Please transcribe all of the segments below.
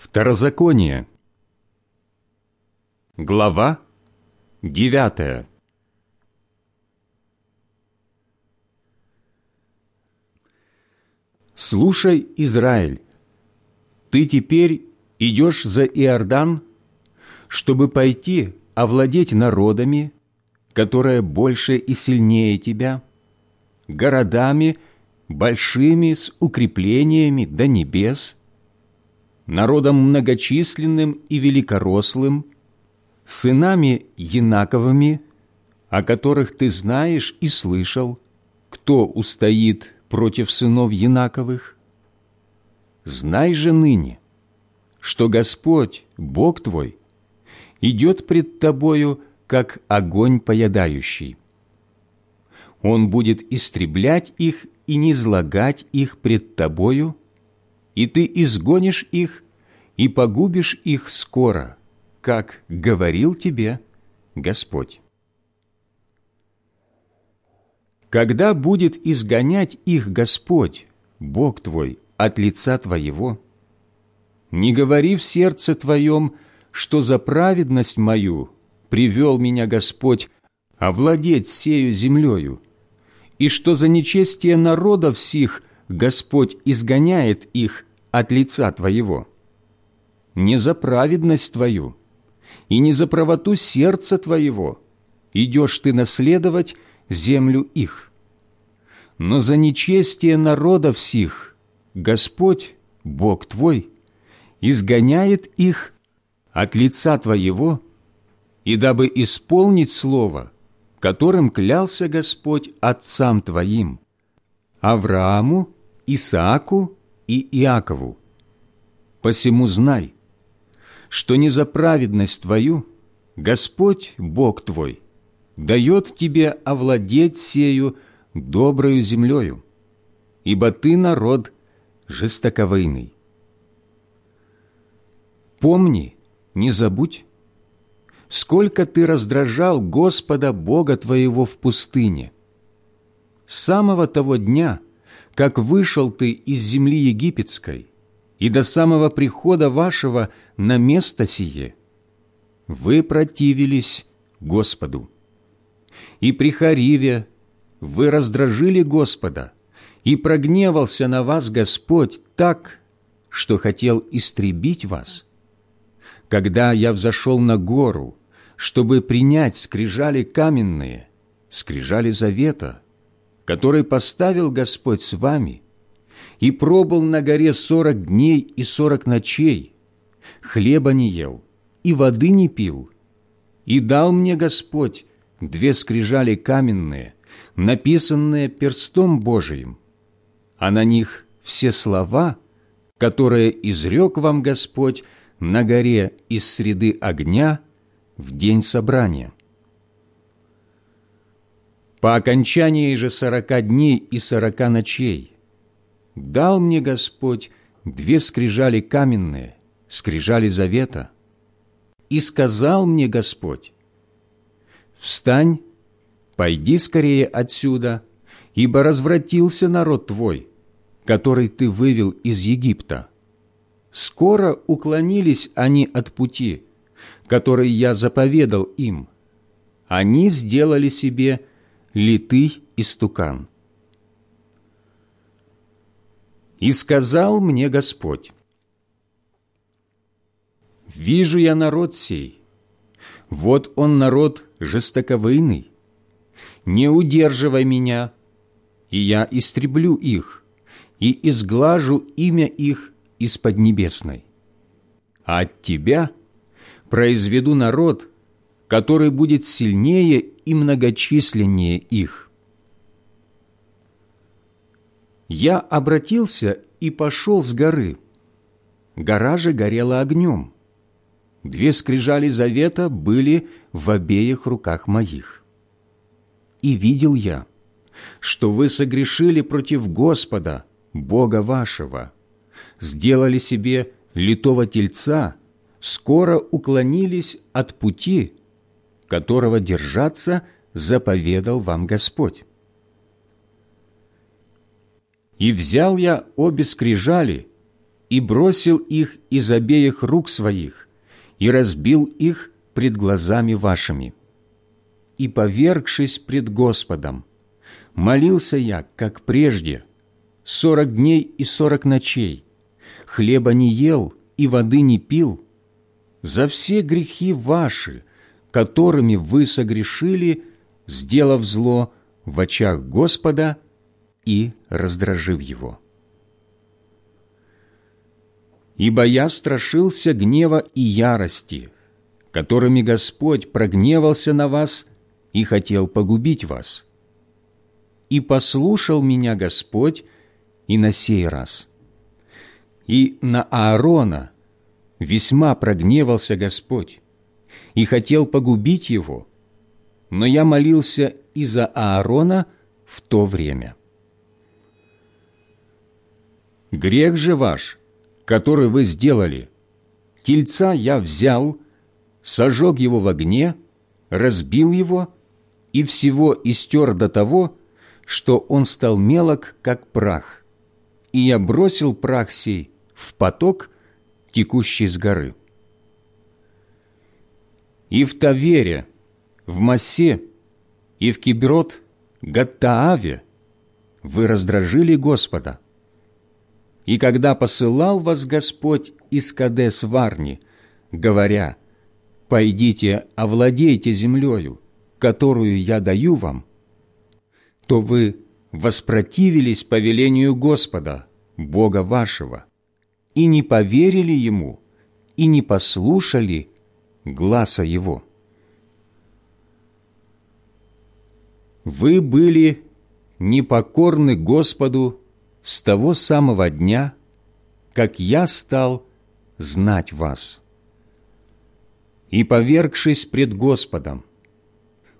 Второзаконие. Глава девятая. Слушай, Израиль, ты теперь идешь за Иордан, чтобы пойти овладеть народами, которые больше и сильнее тебя, городами большими с укреплениями до небес – народом многочисленным и великорослым, сынами Янаковыми, о которых ты знаешь и слышал, кто устоит против сынов Янаковых? Знай же ныне, что Господь, Бог твой, идет пред тобою, как огонь поедающий. Он будет истреблять их и низлагать их пред тобою, и ты изгонишь их и погубишь их скоро, как говорил тебе Господь. Когда будет изгонять их Господь, Бог твой, от лица твоего, не говори в сердце твоем, что за праведность мою привел меня Господь овладеть сею землею, и что за нечестие народов сих Господь изгоняет их от лица Твоего. Не за праведность Твою и не за правоту сердца Твоего идешь Ты наследовать землю их. Но за нечестие народов сих Господь, Бог Твой, изгоняет их от лица Твоего, и дабы исполнить слово, которым клялся Господь отцам Твоим, Аврааму Исааку и Иакову. Посему знай, что не за праведность твою Господь, Бог твой, дает тебе овладеть сею доброю землею, ибо ты народ жестоковыйный. Помни, не забудь, сколько ты раздражал Господа Бога твоего в пустыне. С самого того дня – как вышел ты из земли египетской и до самого прихода вашего на место сие, вы противились Господу. И при Хариве вы раздражили Господа, и прогневался на вас Господь так, что хотел истребить вас. Когда я взошел на гору, чтобы принять скрижали каменные, скрижали завета, который поставил Господь с вами, и пробыл на горе сорок дней и сорок ночей, хлеба не ел и воды не пил, и дал мне Господь две скрижали каменные, написанные перстом Божиим, а на них все слова, которые изрек вам Господь на горе из среды огня в день собрания. По окончании же сорока дней и сорока ночей дал мне Господь две скрижали каменные, скрижали завета, и сказал мне Господь, «Встань, пойди скорее отсюда, ибо развратился народ твой, который ты вывел из Египта. Скоро уклонились они от пути, который я заповедал им. Они сделали себе литый истукан. И сказал мне Господь, «Вижу я народ сей, вот он народ жестоковыйный, не удерживай меня, и я истреблю их, и изглажу имя их из Поднебесной. А от тебя произведу народ, который будет сильнее и многочисленнее их. Я обратился и пошел с горы. Гора же горела огнем. Две скрижали завета были в обеих руках моих. И видел я, что вы согрешили против Господа, Бога вашего, сделали себе литого тельца, скоро уклонились от пути, которого держаться заповедал вам Господь. И взял я обе скрижали и бросил их из обеих рук своих, и разбил их пред глазами вашими. И, повергшись пред Господом, молился я, как прежде, сорок дней и сорок ночей, хлеба не ел и воды не пил, за все грехи ваши, которыми вы согрешили, сделав зло в очах Господа и раздражив Его. Ибо я страшился гнева и ярости, которыми Господь прогневался на вас и хотел погубить вас. И послушал меня Господь и на сей раз. И на Аарона весьма прогневался Господь и хотел погубить его, но я молился и за Аарона в то время. Грех же ваш, который вы сделали, тельца я взял, сожег его в огне, разбил его и всего истер до того, что он стал мелок, как прах, и я бросил прах сей в поток, текущий с горы. И в Тавере, в Массе и в Киброд, Гаттааве вы раздражили Господа. И когда посылал вас Господь из Кадес Варни, говоря, «Пойдите, овладейте землею, которую я даю вам», то вы воспротивились повелению Господа, Бога вашего, и не поверили Ему, и не послушали гласа Его. Вы были непокорны Господу с того самого дня, как я стал знать вас. И, повергшись пред Господом,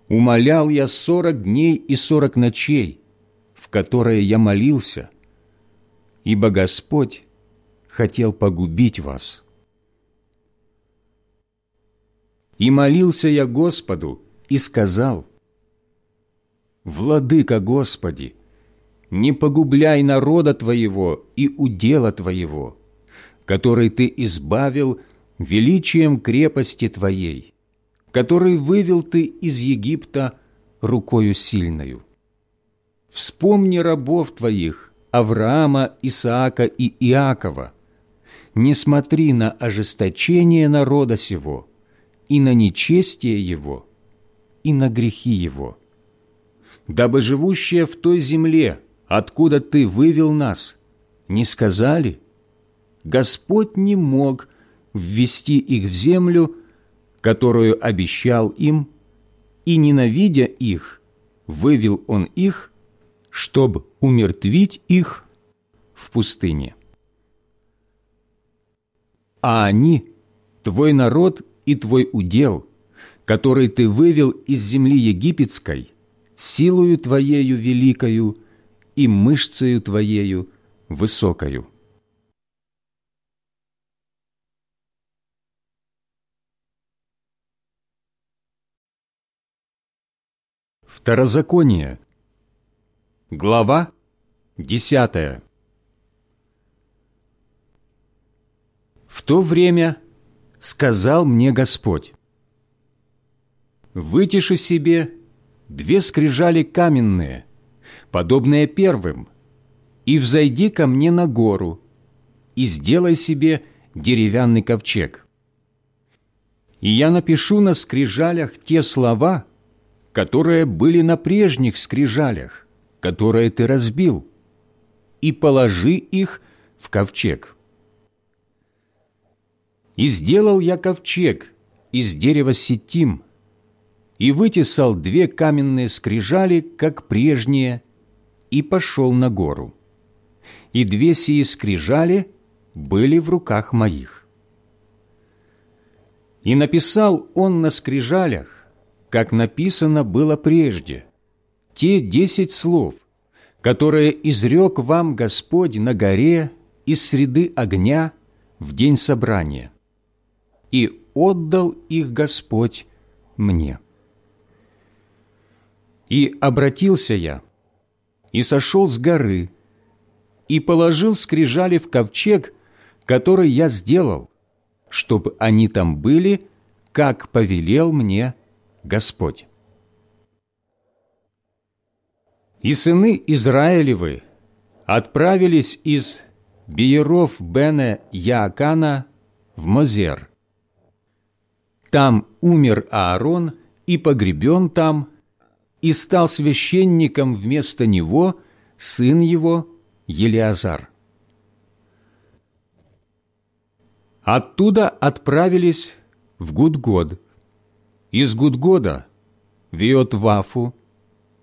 умолял я сорок дней и сорок ночей, в которые я молился, ибо Господь хотел погубить вас. И молился я Господу и сказал, «Владыка Господи, не погубляй народа Твоего и удела Твоего, который Ты избавил величием крепости Твоей, который вывел Ты из Египта рукою сильною. Вспомни рабов Твоих, Авраама, Исаака и Иакова. Не смотри на ожесточение народа сего, и на нечестие его, и на грехи его. Дабы живущие в той земле, откуда Ты вывел нас, не сказали, Господь не мог ввести их в землю, которую обещал им, и, ненавидя их, вывел Он их, чтобы умертвить их в пустыне. А они, Твой народ и Твой удел, который Ты вывел из земли египетской, силою Твоею великою и мышцею Твоею высокою. Второзаконие. Глава десятая. В то время сказал мне Господь, «Вытиши себе две скрижали каменные, подобные первым, и взойди ко мне на гору, и сделай себе деревянный ковчег. И я напишу на скрижалях те слова, которые были на прежних скрижалях, которые ты разбил, и положи их в ковчег. И сделал я ковчег из дерева сетим, и вытесал две каменные скрижали, как прежние, и пошел на гору. И две сии скрижали были в руках моих. И написал он на скрижалях, как написано было прежде, те десять слов, которые изрек вам Господь на горе из среды огня в день собрания, и отдал их Господь мне. И обратился я, и сошел с горы, и положил скрижали в ковчег, который я сделал, чтобы они там были, как повелел мне Господь. И сыны Израилевы отправились из Биеров Бене Яакана в Мозер. Там умер Аарон и погребен там, и стал священником вместо него сын его Елиазар. Оттуда отправились в Гудгод, из Гудгода в Иотвафу,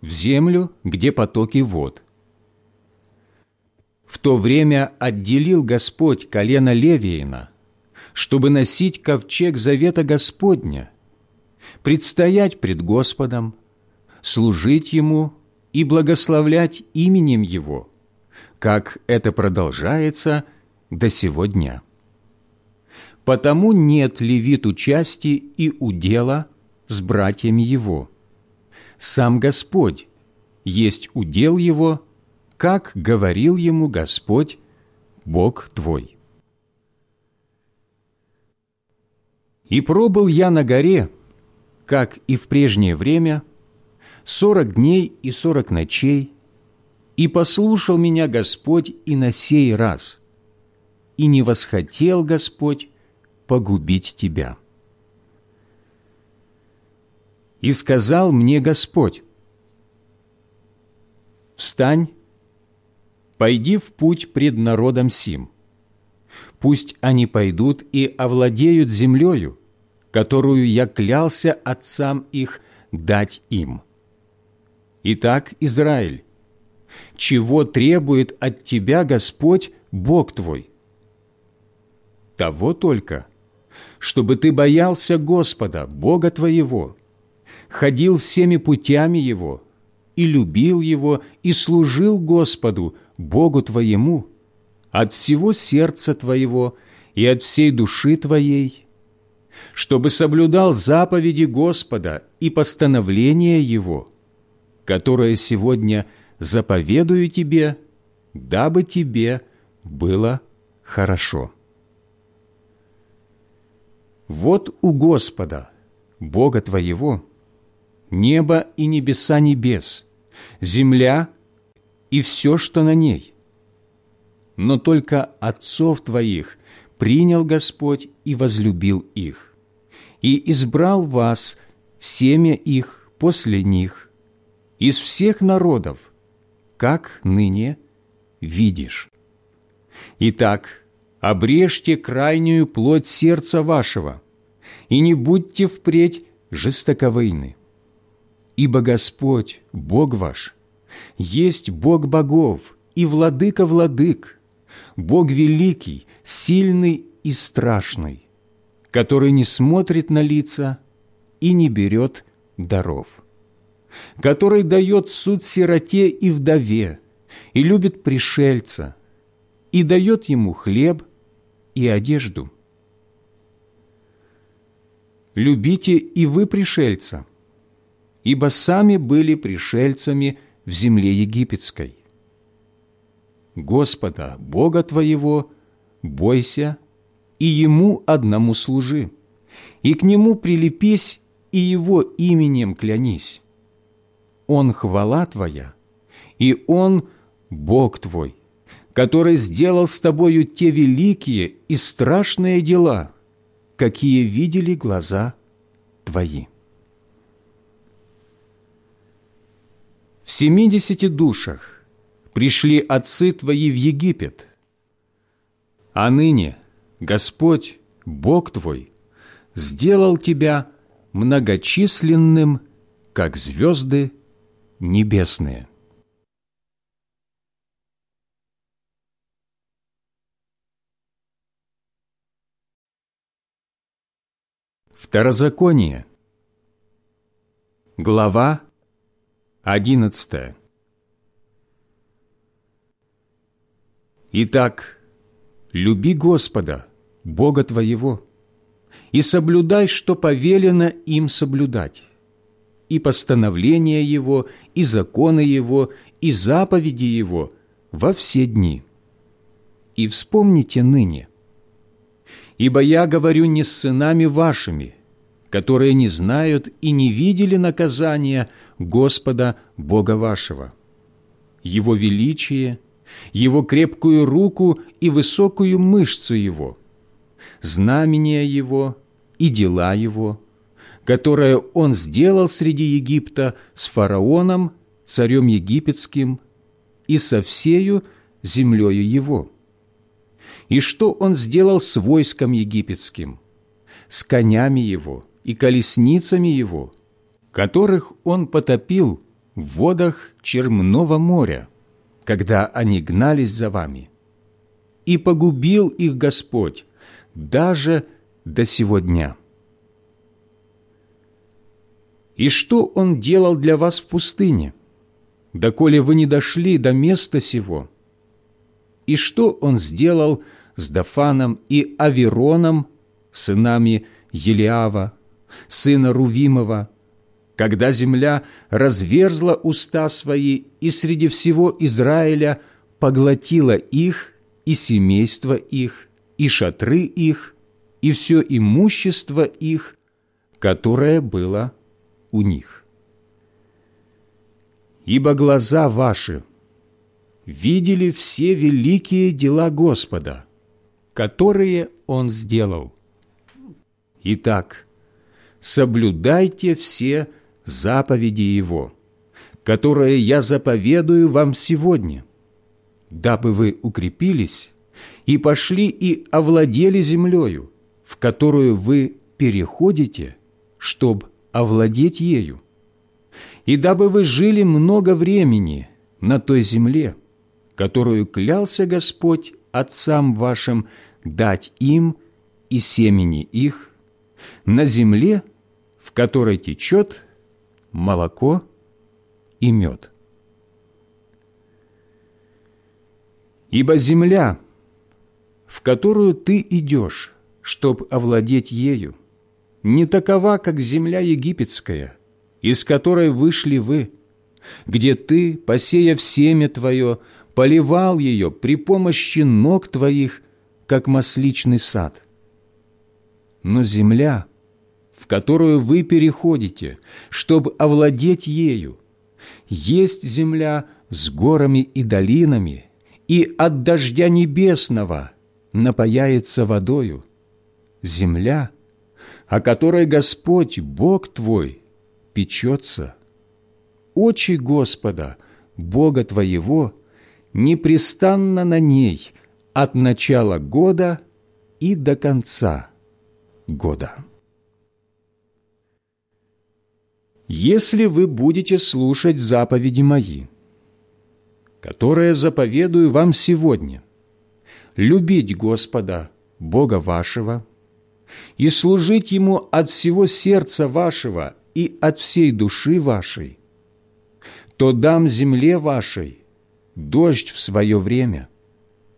в землю, где потоки вод. В то время отделил Господь колено Левиина, чтобы носить ковчег завета Господня, предстоять пред Господом, служить Ему и благословлять именем Его, как это продолжается до сего дня. Потому нет левиту части и удела с братьями его. Сам Господь есть удел его, как говорил ему Господь, Бог твой. И пробыл я на горе, как и в прежнее время, сорок дней и сорок ночей, и послушал меня Господь и на сей раз, и не восхотел Господь погубить тебя. И сказал мне Господь, «Встань, пойди в путь пред народом сим. Пусть они пойдут и овладеют землею, которую я клялся отцам их дать им. Итак, Израиль, чего требует от тебя Господь, Бог твой? Того только – чтобы ты боялся Господа, Бога твоего, ходил всеми путями Его и любил Его и служил Господу, Богу твоему, от всего сердца твоего и от всей души твоей, чтобы соблюдал заповеди Господа и постановления Его, которое сегодня заповедую тебе, дабы тебе было хорошо». Вот у Господа, Бога твоего, небо и небеса небес, земля и все, что на ней. Но только отцов твоих принял Господь и возлюбил их, и избрал вас, семя их, после них, из всех народов, как ныне видишь. Итак, обрежьте крайнюю плоть сердца вашего, и не будьте впредь жестоковыйны. Ибо Господь, Бог ваш, есть Бог богов и владыка владык, Бог великий, сильный и страшный, который не смотрит на лица и не берет даров, который дает суд сироте и вдове, и любит пришельца, и дает ему хлеб и одежду. Любите и вы пришельца, ибо сами были пришельцами в земле египетской. Господа, Бога твоего, бойся и Ему одному служи, и к Нему прилепись и Его именем клянись. Он хвала твоя, и Он Бог твой, который сделал с тобою те великие и страшные дела, какие видели глаза твои. В семидесяти душах пришли отцы твои в Египет, а ныне Господь, Бог твой, сделал тебя многочисленным, как звезды небесные. Второзаконие. Глава одиннадцатая. Итак, люби Господа, Бога твоего, и соблюдай, что повелено им соблюдать, и постановления Его, и законы Его, и заповеди Его во все дни. И вспомните ныне, Ибо я говорю не с сынами вашими, которые не знают и не видели наказания Господа Бога вашего, Его величие, Его крепкую руку и высокую мышцу Его, знамения Его и дела Его, которые Он сделал среди Египта с фараоном, царем египетским, и со всею землею Его. И что Он сделал с войском египетским, с конями Его – и колесницами его, которых он потопил в водах Чермного моря, когда они гнались за вами. И погубил их Господь даже до сего дня. И что Он делал для вас в пустыне, доколе вы не дошли до места сего? И что Он сделал с Дафаном и Авероном, сынами Елиава, сына Рувимова, когда земля разверзла уста свои и среди всего Израиля поглотила их и семейство их, и шатры их, и все имущество их, которое было у них. Ибо глаза ваши видели все великие дела Господа, которые Он сделал. Итак, соблюдайте все заповеди Его, которые я заповедую вам сегодня, дабы вы укрепились и пошли и овладели землею, в которую вы переходите, чтобы овладеть ею, и дабы вы жили много времени на той земле, которую клялся Господь отцам вашим дать им и семени их, на земле, в которой течет молоко и мед. Ибо земля, в которую ты идешь, чтоб овладеть ею, не такова, как земля египетская, из которой вышли вы, где ты, посеяв семя твое, поливал ее при помощи ног твоих, как масличный сад. Но земля — которую вы переходите, чтобы овладеть ею. Есть земля с горами и долинами, и от дождя небесного напаяется водою. Земля, о которой Господь, Бог твой, печется. Очи Господа, Бога твоего, непрестанно на ней от начала года и до конца года. Если вы будете слушать заповеди мои, которые заповедую вам сегодня, любить Господа, Бога вашего, и служить Ему от всего сердца вашего и от всей души вашей, то дам земле вашей дождь в свое время,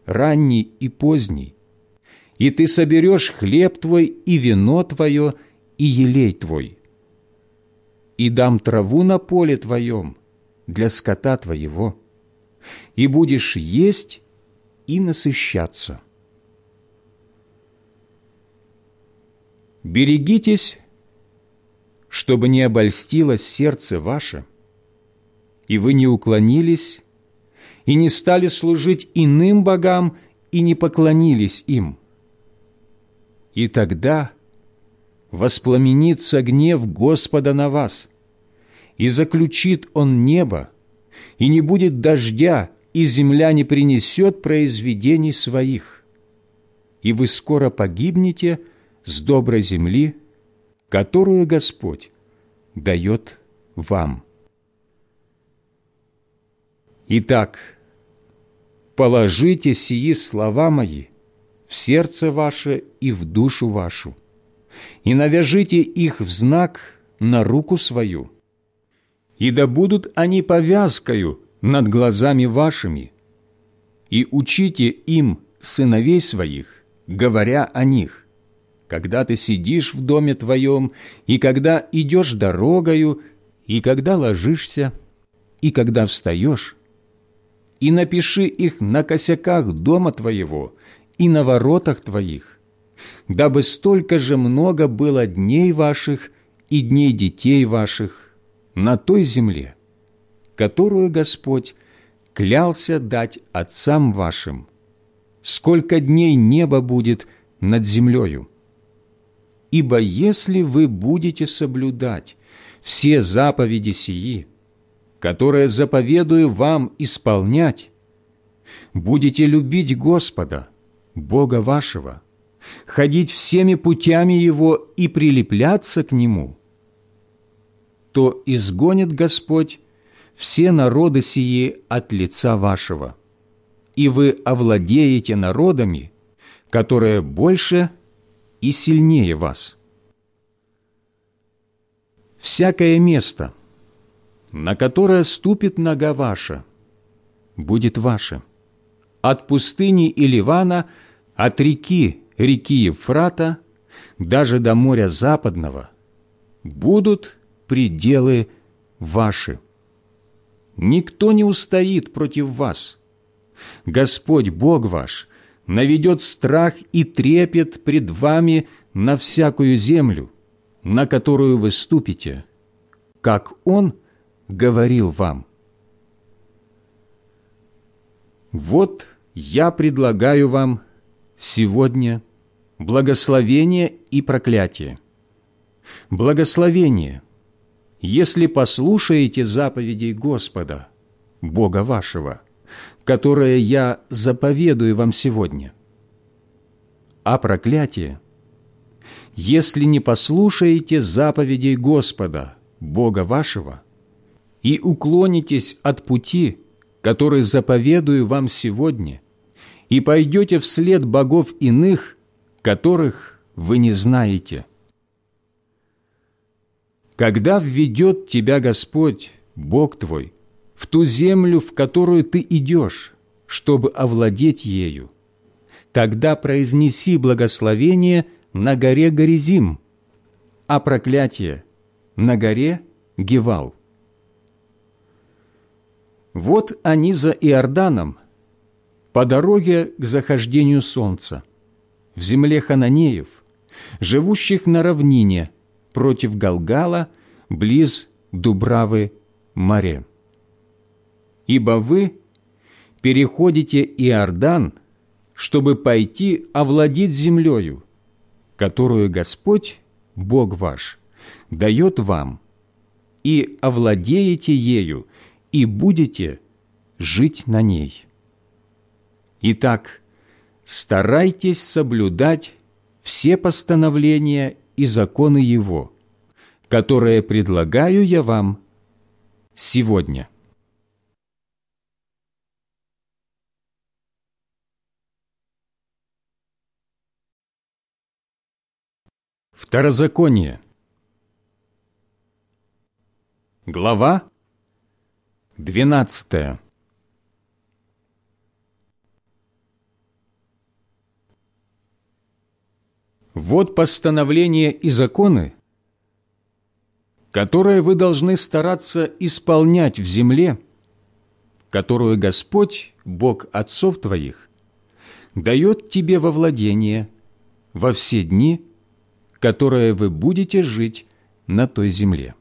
ранний и поздний, и ты соберешь хлеб твой и вино твое и елей твой, и дам траву на поле твоем для скота твоего, и будешь есть и насыщаться. Берегитесь, чтобы не обольстилось сердце ваше, и вы не уклонились, и не стали служить иным богам, и не поклонились им. И тогда воспламенится гнев Господа на вас, и заключит Он небо, и не будет дождя, и земля не принесет произведений своих. И вы скоро погибнете с доброй земли, которую Господь дает вам. Итак, положите сии слова мои в сердце ваше и в душу вашу, и навяжите их в знак на руку свою, и да будут они повязкою над глазами вашими, и учите им сыновей своих, говоря о них, когда ты сидишь в доме твоем, и когда идешь дорогою, и когда ложишься, и когда встаешь, и напиши их на косяках дома твоего и на воротах твоих, дабы столько же много было дней ваших и дней детей ваших на той земле, которую Господь клялся дать отцам вашим, сколько дней небо будет над землею. Ибо если вы будете соблюдать все заповеди сии, которые заповедую вам исполнять, будете любить Господа, Бога вашего, ходить всеми путями Его и прилепляться к Нему, то изгонит Господь все народы сии от лица вашего, и вы овладеете народами, которые больше и сильнее вас. Всякое место, на которое ступит нога ваша, будет ваше. От пустыни и Ливана, от реки, реки Евфрата, даже до моря западного, будут пределы ваши. Никто не устоит против вас. Господь Бог ваш наведет страх и трепет пред вами на всякую землю, на которую вы ступите, как Он говорил вам. Вот я предлагаю вам сегодня благословение и проклятие. Благословение, если послушаете заповедей Господа, Бога вашего – которое я заповедую вам сегодня. А проклятие, если не послушаете заповедей Господа, Бога вашего, и уклонитесь от пути, который заповедую вам сегодня, и пойдете вслед богов иных, которых вы не знаете. Когда введет тебя Господь, Бог твой, в ту землю, в которую ты идешь, чтобы овладеть ею. Тогда произнеси благословение на горе Горизим, а проклятие на горе Гевал. Вот они за Иорданом, по дороге к захождению солнца, в земле хананеев, живущих на равнине против Галгала, близ Дубравы море ибо вы переходите Иордан, чтобы пойти овладеть землею, которую Господь, Бог ваш, дает вам, и овладеете ею, и будете жить на ней. Итак, старайтесь соблюдать все постановления и законы Его, которые предлагаю я вам сегодня». Второзаконие. Глава 12. Вот постановления и законы, которые вы должны стараться исполнять в земле, которую Господь, Бог отцов твоих, дает тебе во владение во все дни, которое вы будете жить на той земле.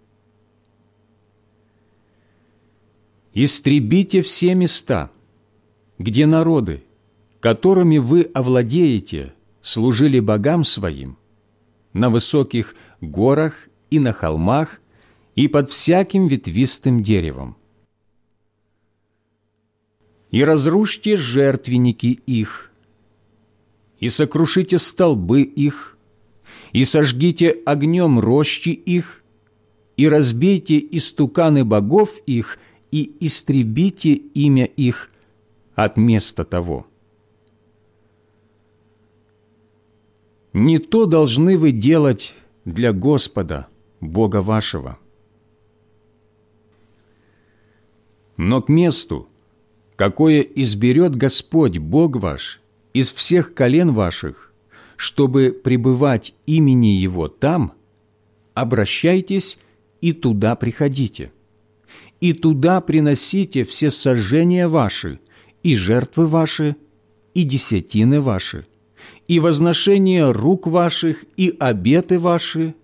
Истребите все места, где народы, которыми вы овладеете, служили богам своим, на высоких горах и на холмах и под всяким ветвистым деревом. И разрушьте жертвенники их, и сокрушите столбы их, и сожгите огнем рощи их, и разбейте истуканы богов их, и истребите имя их от места того. Не то должны вы делать для Господа, Бога вашего. Но к месту, какое изберет Господь, Бог ваш, из всех колен ваших, чтобы пребывать имени Его там, обращайтесь и туда приходите. И туда приносите все сожжения ваши, и жертвы ваши, и десятины ваши, и возношение рук ваших, и обеты ваши,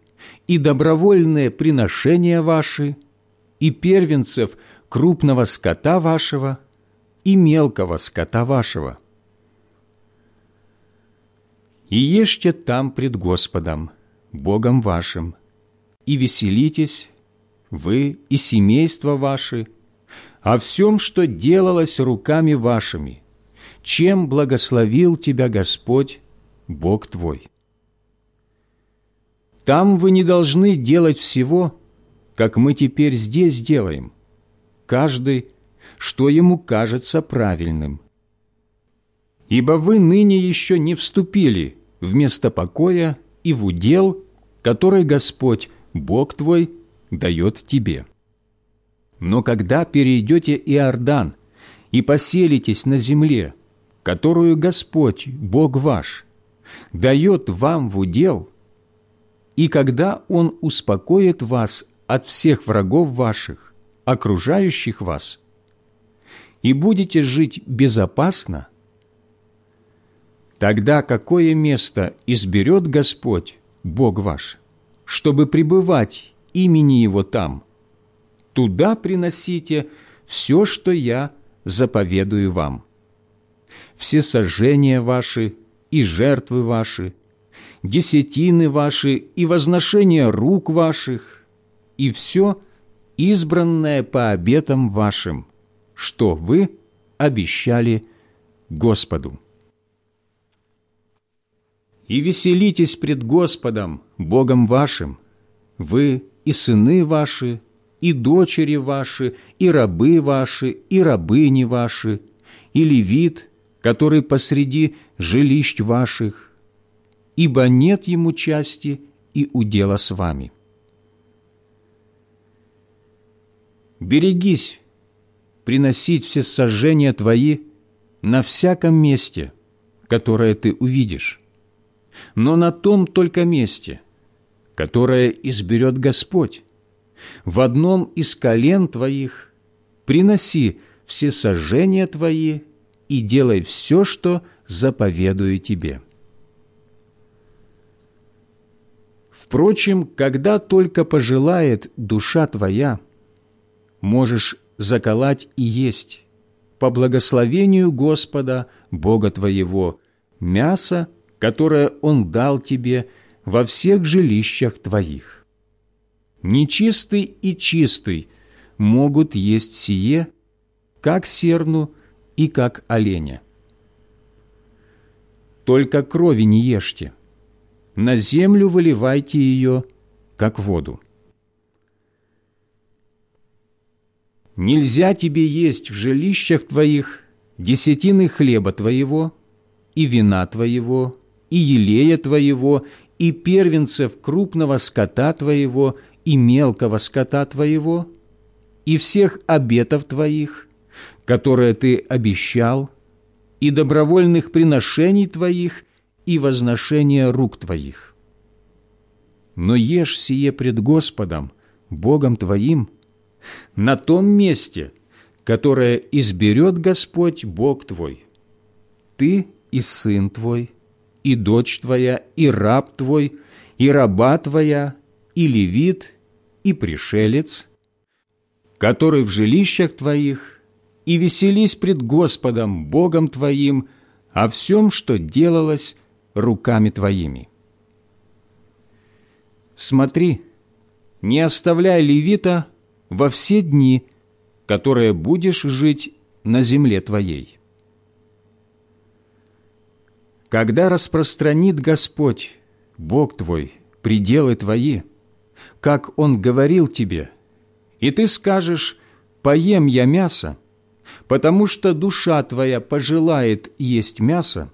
и добровольные приношения ваши, и первенцев крупного скота вашего, и мелкого скота вашего. И ешьте там пред Господом, Богом вашим, и веселитесь, вы и семейство ваши, о всем, что делалось руками вашими, чем благословил тебя Господь, Бог твой. Там вы не должны делать всего, как мы теперь здесь делаем, каждый, что ему кажется правильным. Ибо вы ныне еще не вступили в место покоя и в удел, который Господь, Бог твой, дает тебе. Но когда перейдете Иордан и поселитесь на земле, которую Господь, Бог ваш, дает вам в удел, и когда Он успокоит вас от всех врагов ваших, окружающих вас, и будете жить безопасно, тогда какое место изберет Господь, Бог ваш, чтобы пребывать имени Его там, туда приносите все, что я заповедую вам. Все сожжения ваши и жертвы ваши, десятины ваши и возношения рук ваших, и все избранное по обетам вашим, что вы обещали Господу. И веселитесь пред Господом, Богом вашим, вы и сыны ваши, и дочери ваши, и рабы ваши, и рабыни ваши, и левит, который посреди жилищ ваших, ибо нет ему части и удела с вами. Берегись приносить все сожжения твои на всяком месте, которое ты увидишь, но на том только месте, которое изберет Господь. В одном из колен твоих приноси все сожжения твои и делай все, что заповедую тебе». Впрочем, когда только пожелает душа твоя, можешь заколоть и есть, по благословению Господа, Бога твоего, мясо, которое Он дал тебе во всех жилищах твоих. Нечистый и чистый могут есть сие, как серну и как оленя. Только крови не ешьте – на землю выливайте ее, как воду. Нельзя тебе есть в жилищах твоих десятины хлеба твоего, и вина твоего, и елея твоего, и первенцев крупного скота твоего, и мелкого скота твоего, и всех обетов твоих, которые ты обещал, и добровольных приношений твоих, и возношение рук твоих. Но ешь сие пред Господом, Богом твоим, на том месте, которое изберет Господь Бог твой. Ты и сын твой, и дочь твоя, и раб твой, и раба твоя, и левит, и пришелец, который в жилищах твоих, и веселись пред Господом Богом твоим о всем, что делалось руками твоими. Смотри, не оставляй левита во все дни, которые будешь жить на земле твоей. Когда распространит Господь, Бог твой, пределы твои, как Он говорил тебе, и ты скажешь «поем я мясо», потому что душа твоя пожелает есть мясо,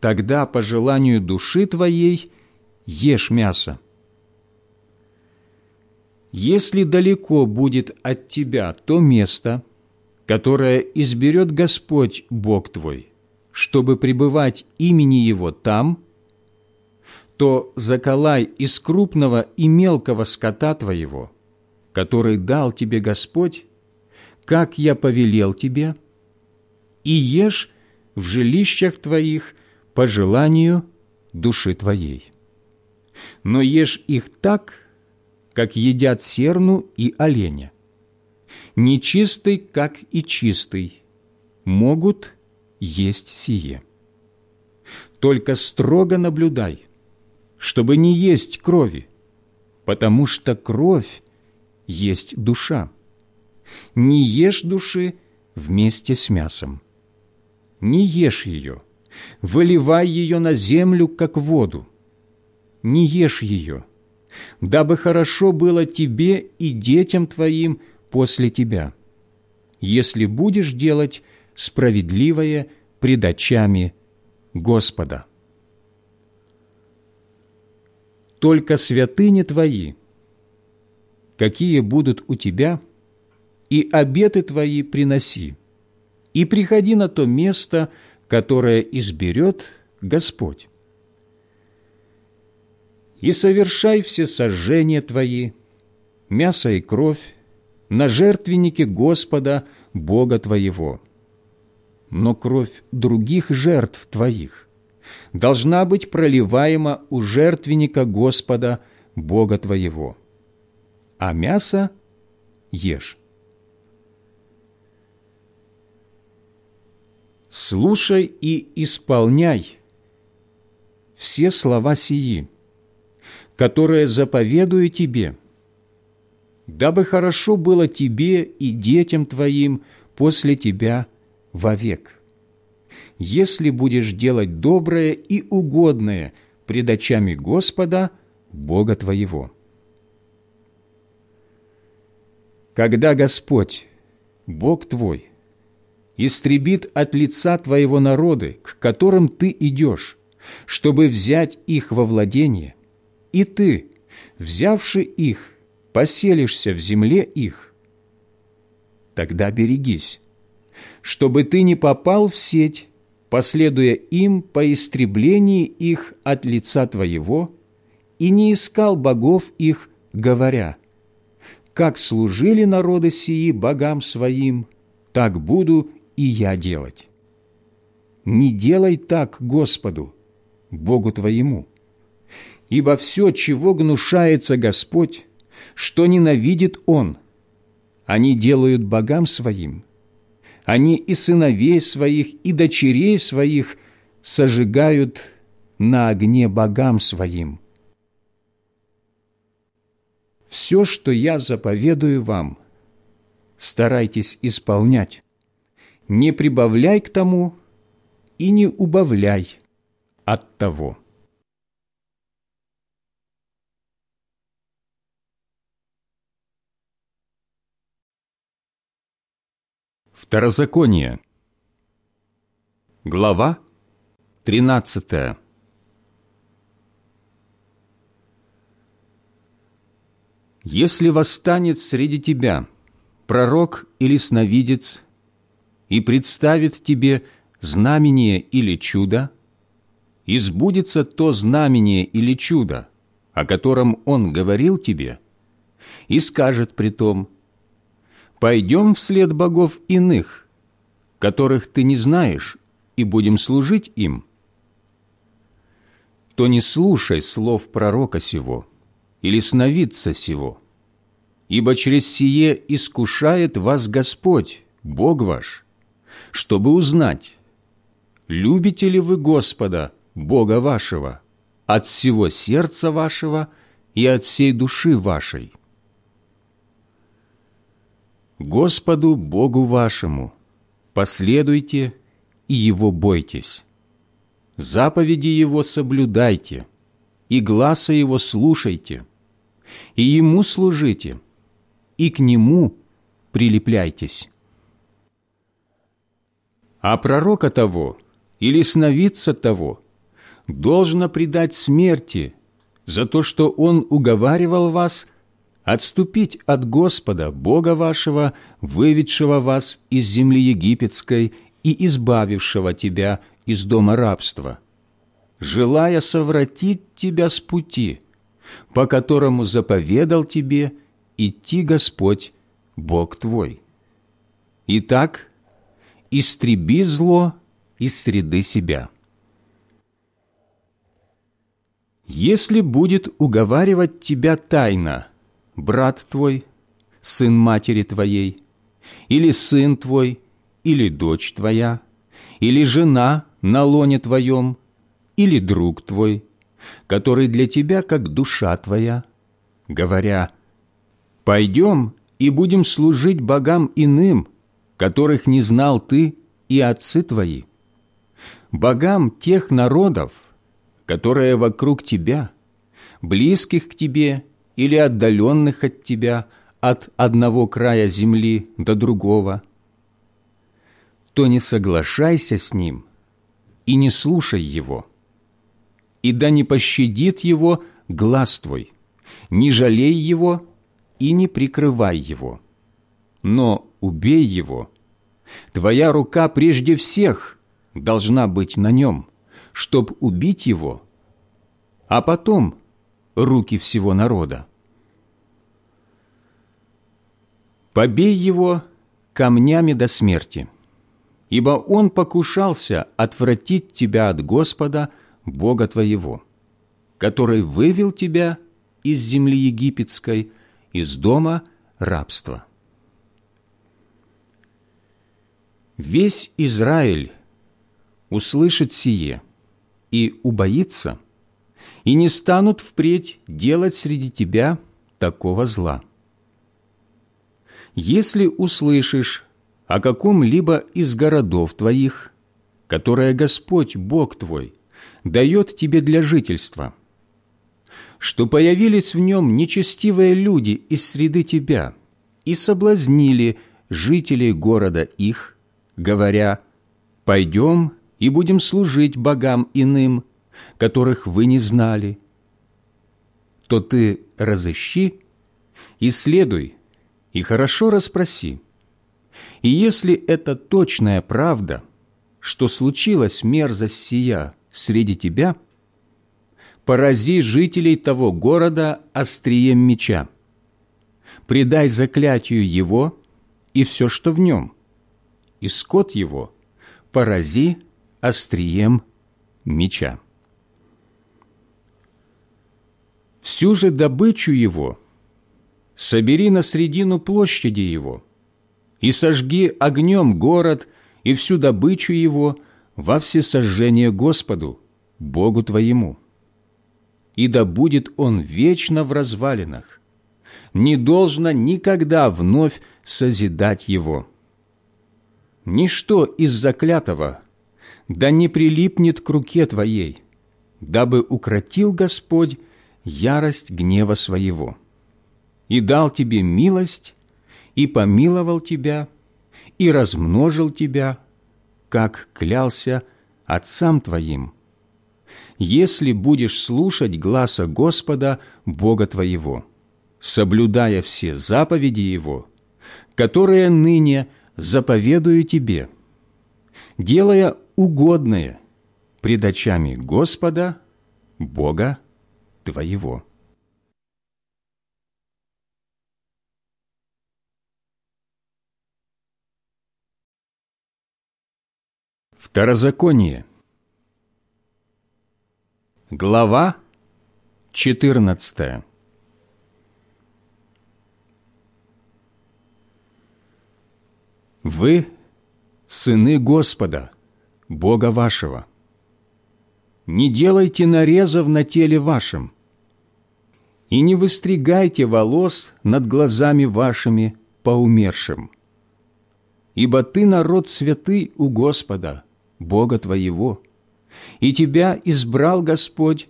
тогда по желанию души твоей ешь мясо. Если далеко будет от тебя то место, которое изберет Господь Бог твой, чтобы пребывать имени Его там, то заколай из крупного и мелкого скота твоего, который дал тебе Господь, как я повелел тебе, и ешь в жилищах твоих по желанию души твоей. Но ешь их так, как едят серну и оленя. Нечистый, как и чистый, могут есть сие. Только строго наблюдай, чтобы не есть крови, потому что кровь есть душа. Не ешь души вместе с мясом. Не ешь ее, выливай ее на землю, как воду. Не ешь ее, дабы хорошо было тебе и детям твоим после тебя, если будешь делать справедливое пред очами Господа. Только святыни твои, какие будут у тебя, и обеты твои приноси, и приходи на то место, которое изберет Господь. И совершай все сожжения твои, мясо и кровь, на жертвеннике Господа, Бога твоего. Но кровь других жертв твоих должна быть проливаема у жертвенника Господа, Бога твоего. А мясо ешь. Слушай и исполняй все слова сии, которые заповедую тебе, дабы хорошо было тебе и детям твоим после тебя вовек. Если будешь делать доброе и угодное пред очами Господа, Бога твоего. Когда Господь, Бог твой, истребит от лица твоего народы, к которым ты идешь, чтобы взять их во владение, и ты, взявши их, поселишься в земле их, тогда берегись, чтобы ты не попал в сеть, последуя им по истреблении их от лица твоего, и не искал богов их, говоря, «Как служили народы сии богам своим, так буду и я делать». Не делай так Господу, Богу твоему, ибо все, чего гнушается Господь, что ненавидит Он, они делают богам своим. Они и сыновей своих, и дочерей своих сожигают на огне богам своим. Все, что я заповедую вам, старайтесь исполнять. Не прибавляй к тому и не убавляй от того. Второзаконие. Глава 13. Если восстанет среди тебя пророк или сновидец и представит тебе знамение или чудо, и сбудется то знамение или чудо, о котором он говорил тебе, и скажет при том – пойдем вслед богов иных, которых ты не знаешь, и будем служить им, то не слушай слов пророка сего или сновидца сего, ибо через сие искушает вас Господь, Бог ваш, чтобы узнать, любите ли вы Господа, Бога вашего, от всего сердца вашего и от всей души вашей. Господу Богу вашему последуйте и Его бойтесь. Заповеди Его соблюдайте, и гласа Его слушайте, и Ему служите, и к Нему прилепляйтесь. А пророка того или сновидца того должно предать смерти за то, что он уговаривал вас – отступить от Господа, Бога вашего, выведшего вас из земли египетской и избавившего тебя из дома рабства, желая совратить тебя с пути, по которому заповедал тебе идти Господь, Бог твой. Итак, истреби зло из среды себя. Если будет уговаривать тебя тайно брат твой, сын матери твоей, или сын твой, или дочь твоя, или жена на лоне твоем, или друг твой, который для тебя как душа твоя, говоря, «Пойдем и будем служить богам иным, которых не знал ты и отцы твои, богам тех народов, которые вокруг тебя, близких к тебе или отдаленных от тебя, от одного края земли до другого, то не соглашайся с ним и не слушай его, и да не пощадит его глаз твой, не жалей его и не прикрывай его, но убей его. Твоя рука прежде всех должна быть на нем, чтоб убить его, а потом руки всего народа. Побей его камнями до смерти, ибо он покушался отвратить тебя от Господа, Бога твоего, который вывел тебя из земли египетской, из дома рабства. Весь Израиль услышит сие и убоится, и не станут впредь делать среди тебя такого зла. Если услышишь о каком-либо из городов твоих, которое Господь, Бог твой, дает тебе для жительства – что появились в нем нечестивые люди из среды тебя и соблазнили жителей города их, говоря, «Пойдем и будем служить богам иным, которых вы не знали», то ты разыщи, исследуй и хорошо расспроси. И если это точная правда, что случилась мерзость сия среди тебя – порази жителей того города острием меча. Предай заклятию его и все, что в нем, и скот его порази острием меча. Всю же добычу его собери на средину площади его и сожги огнем город и всю добычу его во всесожжение Господу, Богу твоему и да будет он вечно в развалинах. Не должно никогда вновь созидать его. Ничто из заклятого да не прилипнет к руке твоей, дабы укротил Господь ярость гнева своего. И дал тебе милость, и помиловал тебя, и размножил тебя, как клялся отцам твоим, если будешь слушать гласа Господа, Бога твоего, соблюдая все заповеди Его, которые ныне заповедую тебе, делая угодное пред очами Господа, Бога твоего». Второзаконие – Глава 14 Вы – сыны Господа, Бога вашего. Не делайте нарезов на теле вашем, и не выстригайте волос над глазами вашими по умершим. Ибо ты народ святый у Господа, Бога твоего – и тебя избрал Господь,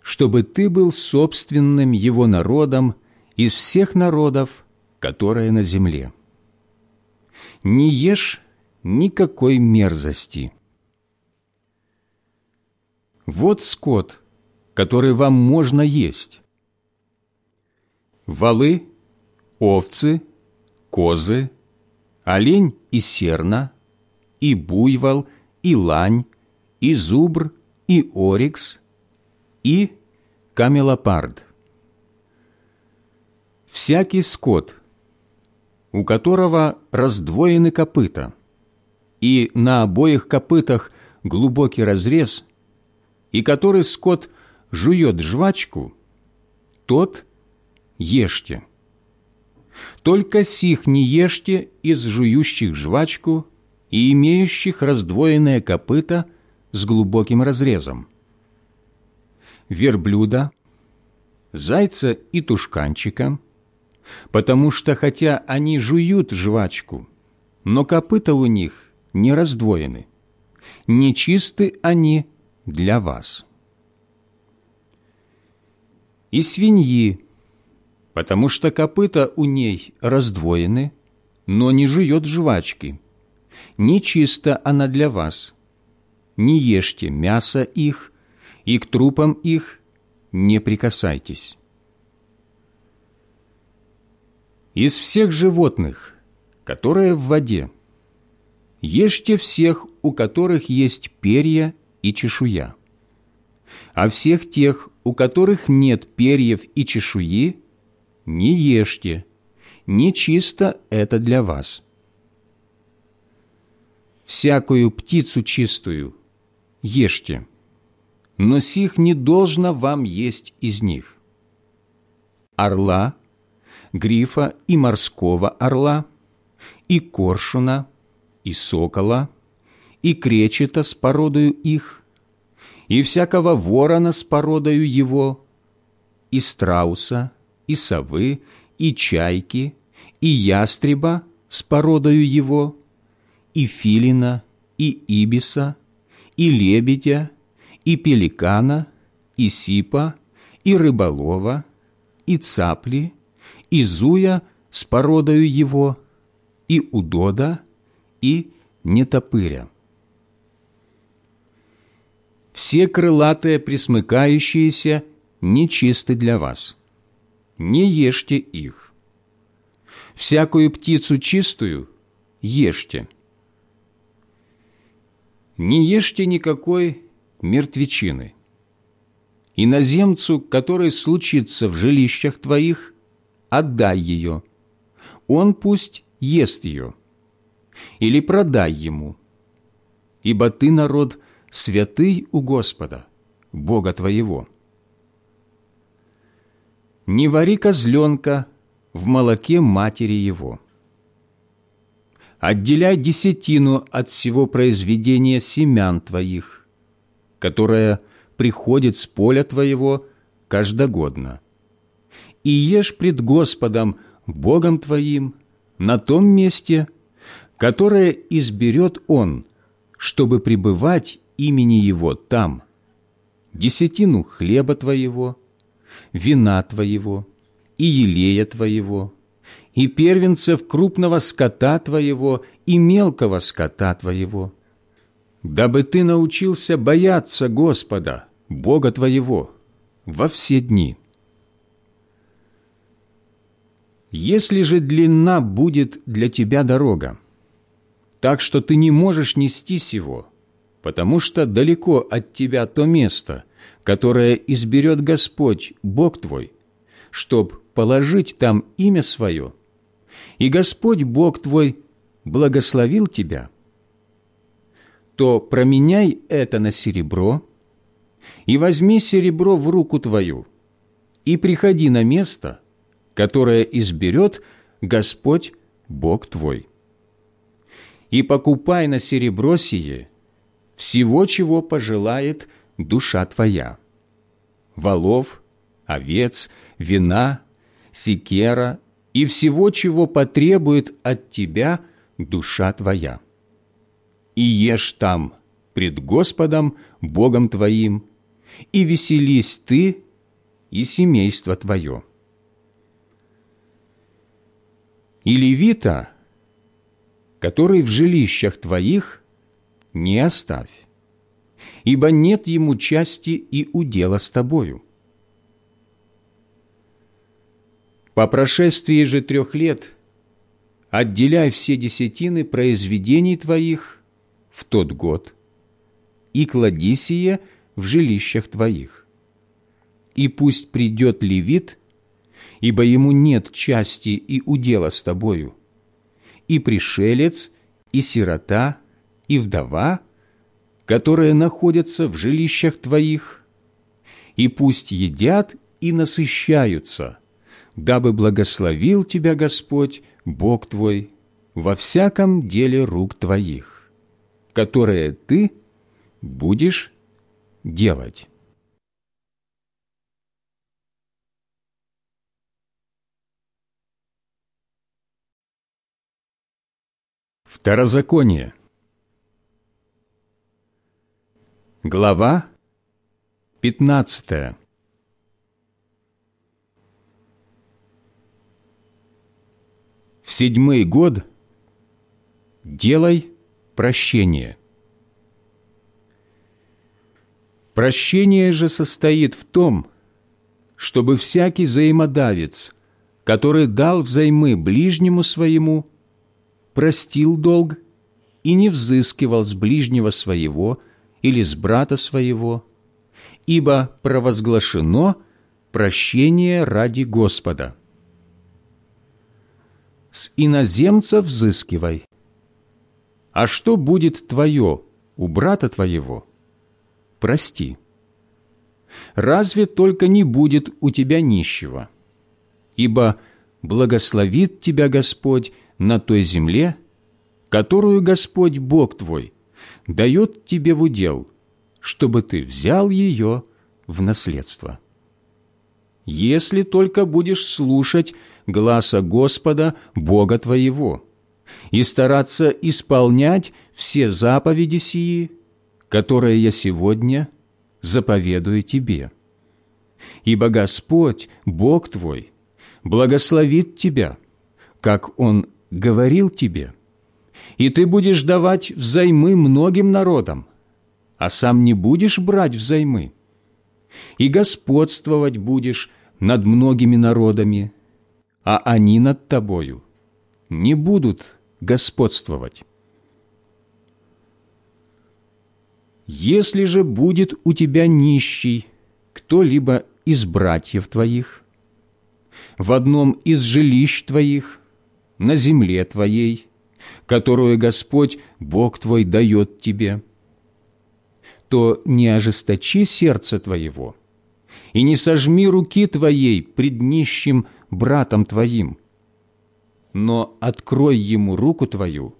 чтобы ты был собственным Его народом из всех народов, которые на земле. Не ешь никакой мерзости. Вот скот, который вам можно есть. Валы, овцы, козы, олень и серна, и буйвол, и лань, и зубр, и орикс, и камелопард. Всякий скот, у которого раздвоены копыта, и на обоих копытах глубокий разрез, и который скот жует жвачку, тот ешьте. Только сих не ешьте из жующих жвачку и имеющих раздвоенное копыто с глубоким разрезом. Верблюда, зайца и тушканчика, потому что хотя они жуют жвачку, но копыта у них не раздвоены, нечисты они для вас. И свиньи, потому что копыта у ней раздвоены, но не жует жвачки. Нечиста она для вас. Не ешьте мясо их, и к трупам их не прикасайтесь. Из всех животных, которые в воде, ешьте всех, у которых есть перья и чешуя. А всех тех, у которых нет перьев и чешуи, не ешьте, нечисто это для вас. Всякую птицу чистую ешьте, но сих не должно вам есть из них. Орла, грифа и морского орла, и коршуна, и сокола, и кречета с породою их, и всякого ворона с породою его, и страуса, и совы, и чайки, и ястреба с породою его, и филина, и ибиса, и лебедя, и пеликана, и сипа, и рыболова, и цапли, и зуя с породою его, и удода, и нетопыря. Все крылатые присмыкающиеся нечисты для вас. Не ешьте их. Всякую птицу чистую ешьте. Не ешьте никакой мертвечины. Иноземцу, который случится в жилищах твоих, отдай ее. Он пусть ест ее. Или продай ему. Ибо ты народ святый у Господа, Бога твоего. Не вари козленка в молоке матери его. Отделяй десятину от всего произведения семян твоих, которое приходит с поля твоего каждогодно. И ешь пред Господом, Богом твоим, на том месте, которое изберет Он, чтобы пребывать имени Его там, десятину хлеба твоего, вина твоего и елея твоего, и первенцев крупного скота твоего и мелкого скота твоего, дабы ты научился бояться Господа, Бога твоего, во все дни. Если же длинна будет для тебя дорога, так что ты не можешь нести сего, потому что далеко от тебя то место, которое изберет Господь, Бог твой, чтоб положить там имя свое, и Господь Бог твой благословил тебя, то променяй это на серебро и возьми серебро в руку твою и приходи на место, которое изберет Господь Бог твой. И покупай на серебро сие всего, чего пожелает душа твоя. Волов, овец, вина, секера и всего, чего потребует от тебя душа твоя. И ешь там пред Господом, Богом твоим, и веселись ты и семейство твое. И левита, который в жилищах твоих, не оставь ибо нет ему части и удела с тобою. По прошествии же трех лет отделяй все десятины произведений твоих в тот год и клади сие в жилищах твоих. И пусть придет левит, ибо ему нет части и удела с тобою, и пришелец, и сирота, и вдова – которые находятся в жилищах твоих, и пусть едят и насыщаются, дабы благословил тебя Господь, Бог твой, во всяком деле рук твоих, которое ты будешь делать». Второзаконие. Глава 15. В седьмой год делай прощение. Прощение же состоит в том, чтобы всякий взаимодавец, который дал взаймы ближнему своему, простил долг и не взыскивал с ближнего своего или с брата своего, ибо провозглашено прощение ради Господа. С иноземца взыскивай. А что будет твое у брата твоего? Прости. Разве только не будет у тебя нищего? Ибо благословит тебя Господь на той земле, которую Господь Бог твой дает тебе в удел, чтобы ты взял ее в наследство. Если только будешь слушать гласа Господа Бога твоего и стараться исполнять все заповеди сии, которые я сегодня заповедую тебе. Ибо Господь, Бог твой, благословит тебя, как Он говорил тебе, и ты будешь давать взаймы многим народам, а сам не будешь брать взаймы, и господствовать будешь над многими народами, а они над тобою не будут господствовать. Если же будет у тебя нищий кто-либо из братьев твоих, в одном из жилищ твоих – на земле твоей, которую Господь, Бог твой, дает тебе, то не ожесточи сердце твоего и не сожми руки твоей пред нищим братом твоим, но открой ему руку твою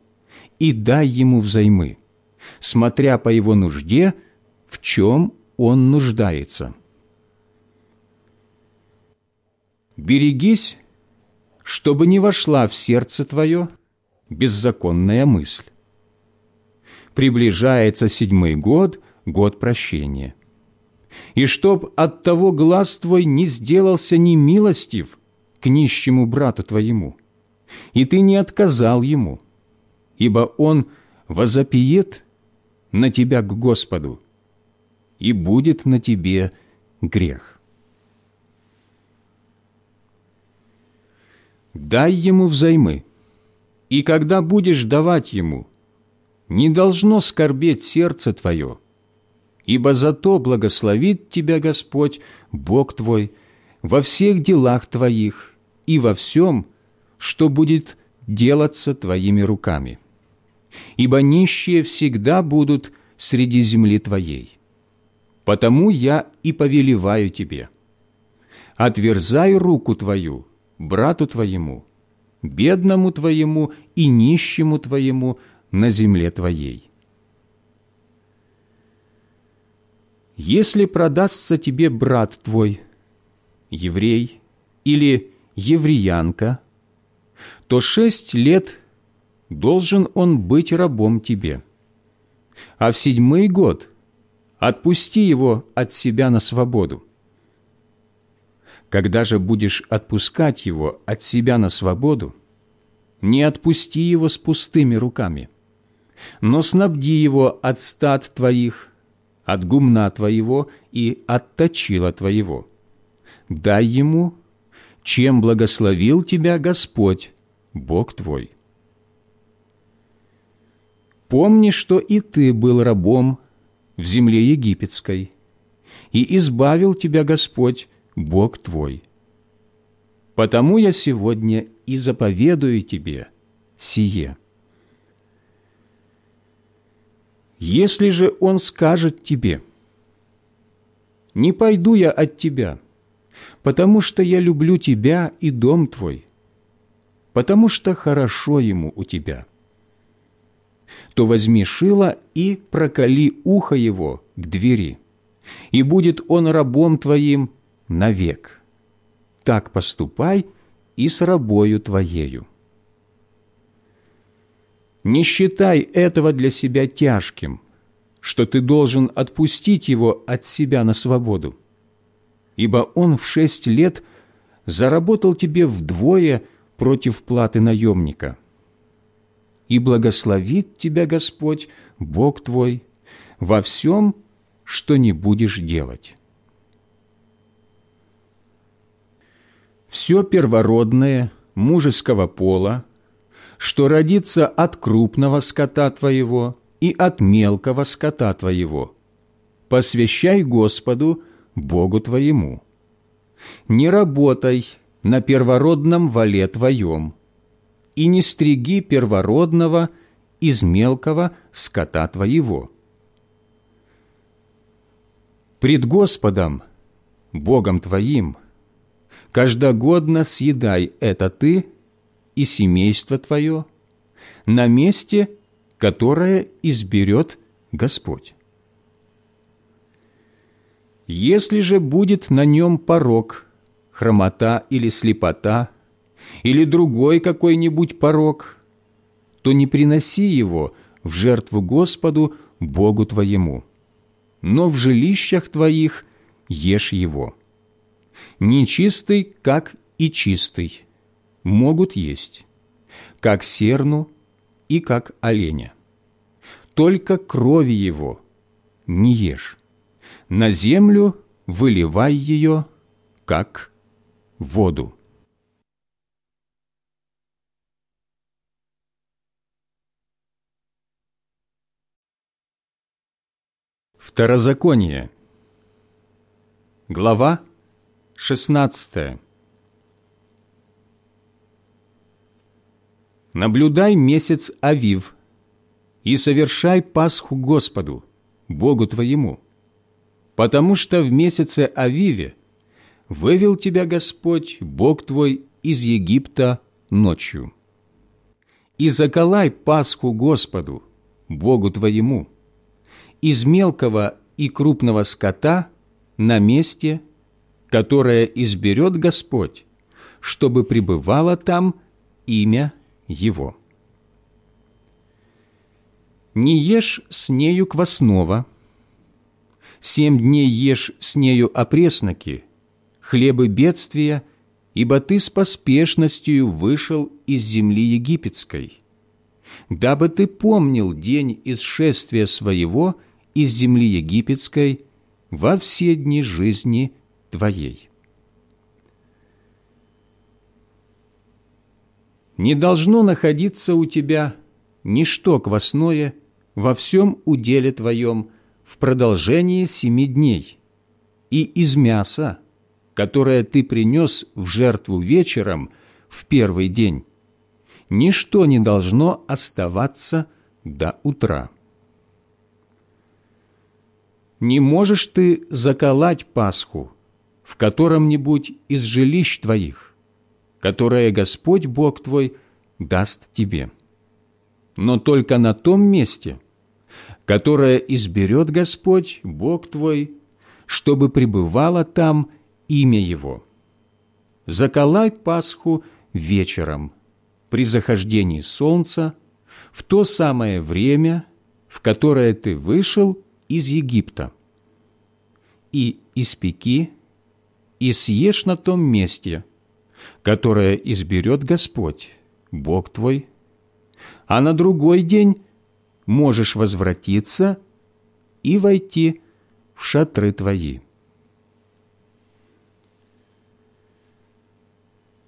и дай ему взаймы, смотря по его нужде, в чем он нуждается. Берегись чтобы не вошла в сердце твое беззаконная мысль. Приближается седьмой год, год прощения. И чтоб от того глаз твой не сделался немилостив к нищему брату твоему, и ты не отказал ему, ибо он возопиет на тебя к Господу, и будет на тебе грех. Дай ему взаймы, и когда будешь давать ему, не должно скорбеть сердце твое, ибо зато благословит тебя Господь, Бог твой, во всех делах твоих и во всем, что будет делаться твоими руками. Ибо нищие всегда будут среди земли твоей. Потому я и повелеваю тебе. Отверзай руку твою брату твоему, бедному твоему и нищему твоему на земле твоей. Если продастся тебе брат твой, еврей или евреянка, то шесть лет должен он быть рабом тебе, а в седьмой год отпусти его от себя на свободу. Когда же будешь отпускать его от себя на свободу, не отпусти его с пустыми руками, но снабди его от стад твоих, от гумна твоего и от точила твоего. Дай ему, чем благословил тебя Господь, Бог твой. Помни, что и ты был рабом в земле египетской, и избавил тебя Господь Бог твой. Потому я сегодня и заповедую тебе сие. Если же Он скажет тебе, не пойду я от тебя, потому что я люблю тебя и дом твой, потому что хорошо ему у тебя. То возьми шило и проколи ухо его к двери, и будет он рабом твоим навек. Так поступай и с рабою твоею. Не считай этого для себя тяжким, что ты должен отпустить его от себя на свободу, ибо он в шесть лет заработал тебе вдвое против платы наемника. И благословит тебя Господь, Бог твой, во всем, что не будешь делать. Все первородное мужеского пола, что родится от крупного скота твоего – и от мелкого скота твоего. Посвящай Господу, Богу твоему. Не работай на первородном вале твоем, и не стриги первородного из мелкого скота твоего. Пред Господом, Богом твоим, каждогодно съедай это ты и семейство твое на месте, которое изберет Господь. Если же будет на нем порог, хромота или слепота, или другой какой-нибудь порог, то не приноси его в жертву Господу, Богу твоему, но в жилищах твоих ешь его. Нечистый, как и чистый, могут есть, как серну и как оленя. Только крови его не ешь. На землю выливай ее, как воду. Второзаконие. Глава 16. Наблюдай месяц Авив и совершай Пасху Господу, Богу твоему, потому что в месяце Авиве вывел тебя Господь, Бог твой, из Египта ночью. И заколай Пасху Господу, Богу твоему, из мелкого и крупного скота на месте, которое изберет Господь, чтобы пребывало там имя его. Не ешь с нею квасного, семь дней ешь с нею опресноки, хлебы бедствия, ибо ты с поспешностью вышел из земли египетской, дабы ты помнил день исшествия своего из земли египетской во все дни жизни твоей. Не должно находиться у тебя ничто квасное во всем уделе твоем в продолжении семи дней, и из мяса, которое ты принес в жертву вечером в первый день, ничто не должно оставаться до утра. Не можешь ты заколоть Пасху в котором-нибудь из жилищ твоих, которое Господь Бог твой даст тебе. Но только на том месте, которое изберет Господь Бог твой, чтобы пребывало там имя Его. Заколай Пасху вечером, при захождении солнца, в то самое время, в которое ты вышел из Египта. И испеки, и съешь на том месте – которое изберет Господь, Бог твой, а на другой день можешь возвратиться и войти в шатры твои.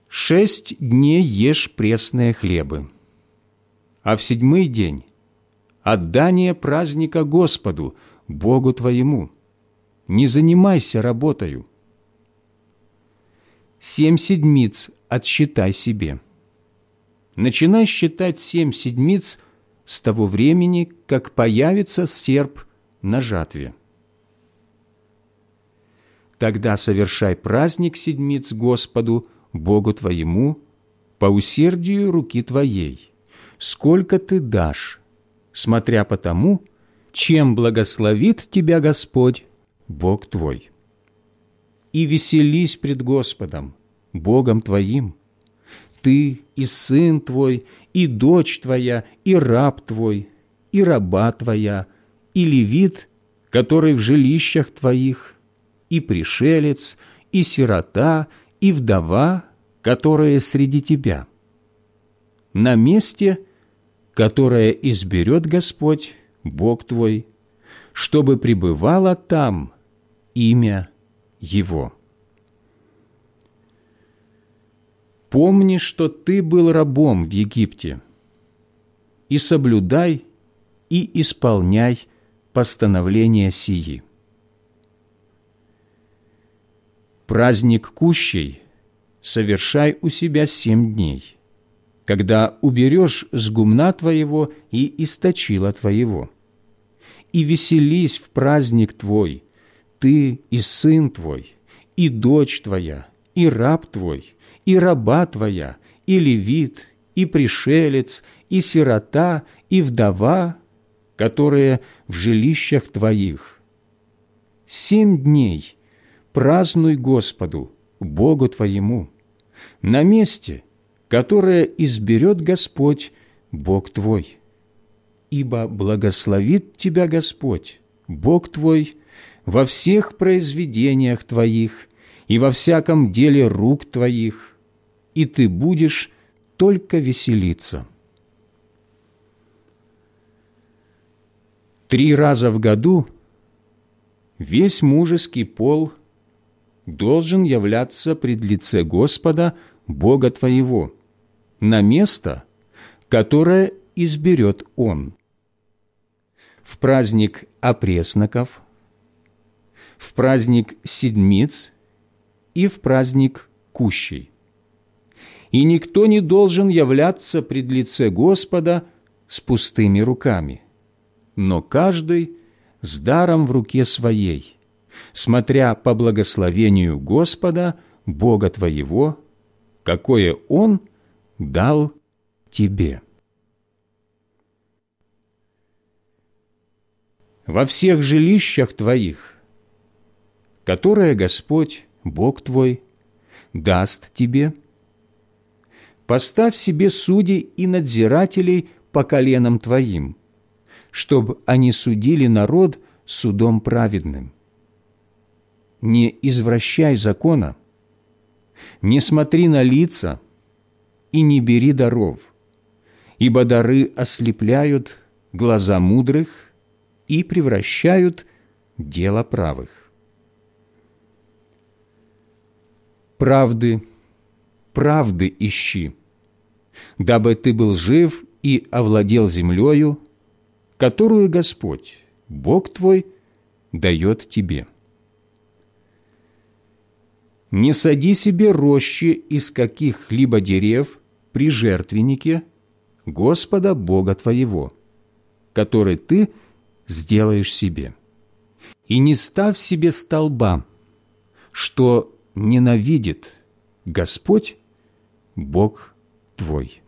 Шесть дней ешь пресные хлебы, а в седьмой день – отдание праздника Господу, Богу твоему. Не занимайся работою – семь седмиц отсчитай себе. Начинай считать семь седмиц с того времени, как появится серп на жатве. тогда совершай праздник седмиц Господу, Богу твоему, по усердию руки твоей, сколько ты дашь, смотря по тому, чем благословит тебя Господь, Бог твой. И веселись пред Господом, Богом твоим, ты и сын твой, и дочь твоя, и раб твой, и раба твоя, и левит, который в жилищах твоих, и пришелец, и сирота, и вдова, которая среди тебя. На месте, которое изберет Господь, Бог твой, чтобы пребывало там имя Его. Помни, что ты был рабом в Египте, и соблюдай и исполняй постановления сии. Праздник кущей совершай у себя семь дней, когда уберешь с гумна твоего и источила твоего. И веселись в праздник твой, ты и сын твой, и дочь твоя, и раб твой, и раба твоя, и левит, и пришелец, и сирота, и вдова, которые в жилищах твоих. Семь дней празднуй Господу, Богу твоему, на месте, которое изберет Господь, Бог твой. Ибо благословит тебя Господь, Бог твой, во всех произведениях твоих и во всяком деле рук твоих, и ты будешь только веселиться. Три раза в году весь мужеский пол должен являться пред лице Господа, Бога твоего, на место, которое изберет Он. В праздник опресноков, в праздник седмиц и в праздник кущей. И никто не должен являться пред лице Господа с пустыми руками – но каждый с даром в руке своей, смотря по благословению Господа, Бога твоего, какое Он дал тебе. Во всех жилищах твоих, которое Господь, Бог твой, даст тебе, поставь себе судей и надзирателей по коленам твоим, чтобы они судили народ судом праведным. Не извращай закона, не смотри на лица и не бери даров, ибо дары ослепляют глаза мудрых и превращают дело правых. Правды, правды ищи, дабы ты был жив и овладел землею, которую Господь, Бог твой, дает тебе. Не сади себе рощи из каких-либо дерев при жертвеннике Господа Бога твоего, который ты сделаешь себе. И не ставь себе столба, что ненавидит Господь, Бог твой.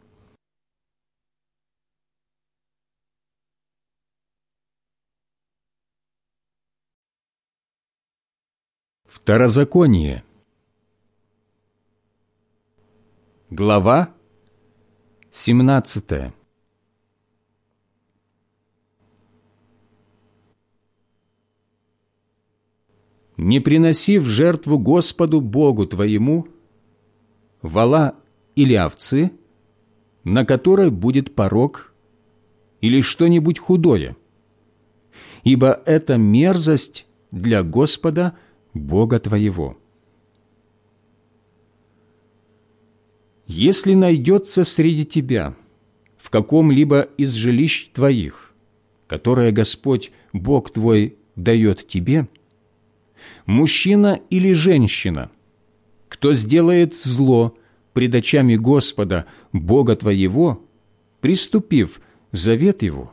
Второзаконие. Глава 17. Не приноси в жертву Господу Богу твоему вала или овцы, на которой будет порог или что-нибудь худое, ибо это мерзость для Господа – Бога твоего. Если найдется среди тебя в каком-либо из жилищ твоих, которое Господь, Бог твой, дает тебе, мужчина или женщина, кто сделает зло пред очами Господа, Бога твоего, приступив завет его,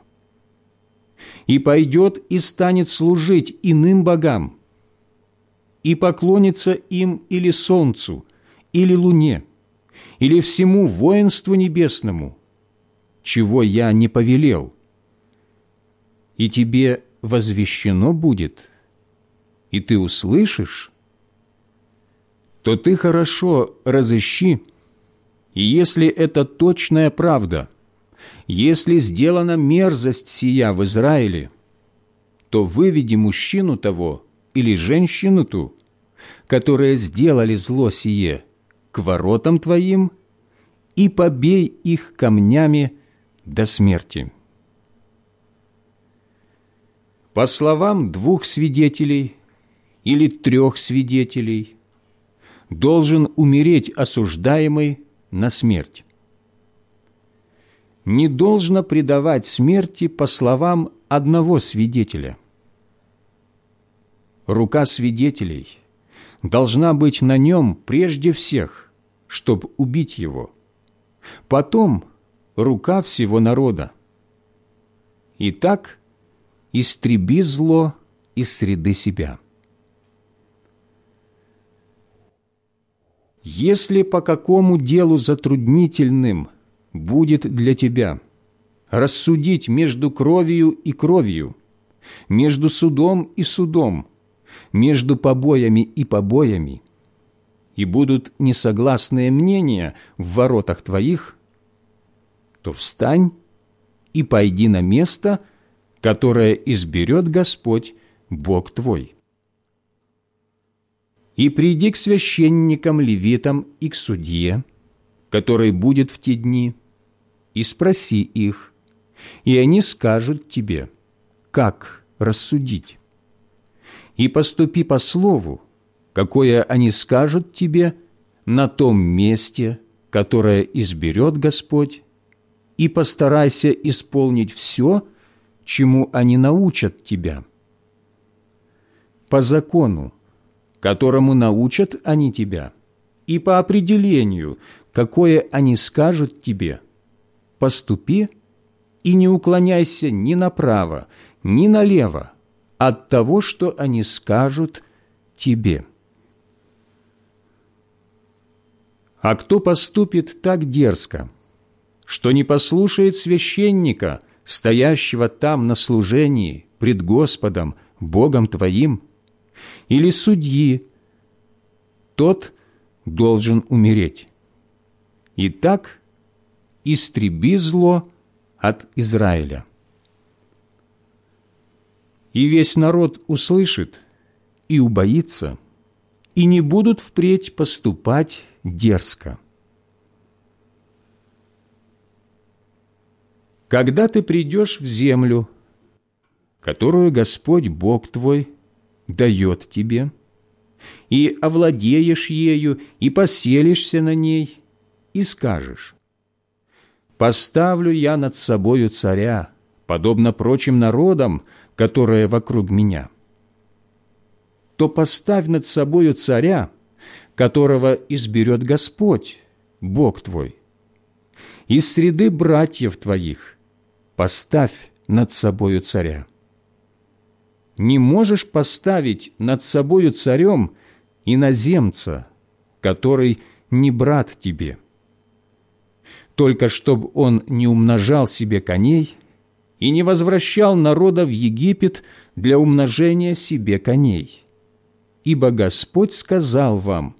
и пойдет и станет служить иным богам, и поклонится им или солнцу, или луне, или всему воинству небесному, чего я не повелел, и тебе возвещено будет, и ты услышишь, то ты хорошо разыщи, и если это точная правда, если сделана мерзость сия в Израиле, то выведи мужчину того или женщину ту, которые сделали зло сие, к воротам твоим и побей их камнями до смерти. По словам двух свидетелей или трех свидетелей, должен умереть осуждаемый на смерть. Не должно предавать смерти по словам одного свидетеля. Рука свидетелей должна быть на нем прежде всех, чтобы убить его. Потом рука всего народа. Итак, истреби зло из среды себя. Если по какому делу затруднительным будет для тебя рассудить между кровью и кровью, между судом и судом, между побоями и побоями, и будут несогласные мнения в воротах твоих, то встань и пойди на место, которое изберет Господь, Бог твой и приди к священникам, левитам и к судье, который будет в те дни, и спроси их, и они скажут тебе, как рассудить. И поступи по слову, какое они скажут тебе на том месте, которое изберет Господь, и постарайся исполнить все, чему они научат тебя. По закону, которому научат они тебя, и по определению, какое они скажут тебе, поступи и не уклоняйся ни направо, ни налево от того, что они скажут тебе. А кто поступит так дерзко, что не послушает священника, стоящего там на служении пред Господом, Богом твоим, или судьи, тот должен умереть. Итак, истреби зло от Израиля. И весь народ услышит и убоится, и не будут впредь поступать дерзко. Когда ты придешь в землю, которую Господь Бог твой дает тебе, и овладеешь ею, и поселишься на ней, и скажешь, «Поставлю я над собою царя, подобно прочим народам, которые вокруг меня» то поставь над собою царя, которого изберет Господь, Бог твой. Из среды братьев твоих поставь над собою царя не можешь поставить над собою царем иноземца, который не брат тебе. Только чтоб он не умножал себе коней и не возвращал народа в Египет для умножения себе коней. Ибо Господь сказал вам,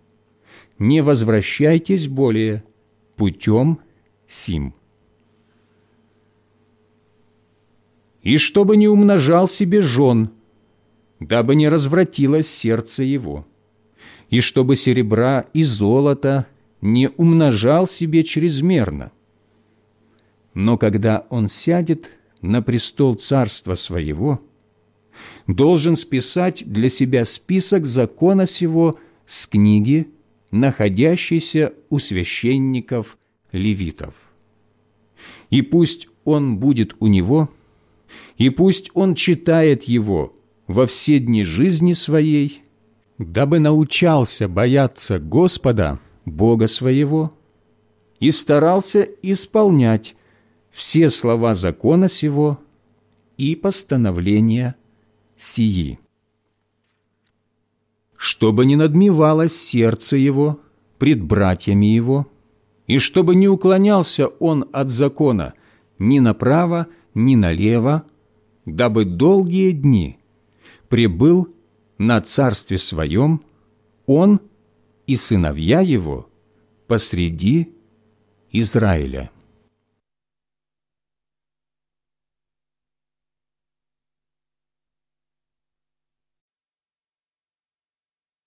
не возвращайтесь более путем сим. И чтобы не умножал себе жен – дабы не развратилось сердце его, и чтобы серебра и золото не умножал себе чрезмерно. Но когда он сядет на престол царства своего, должен списать для себя список закона сего с книги, находящейся у священников левитов. И пусть он будет у него, и пусть он читает его во все дни жизни своей, дабы научался бояться Господа, Бога своего, и старался исполнять все слова закона сего и постановления сии. чтобы не надмевалось сердце его пред братьями его, и чтобы не уклонялся он от закона ни направо, ни налево, дабы долгие дни прибыл на царстве своем он и сыновья его посреди Израиля.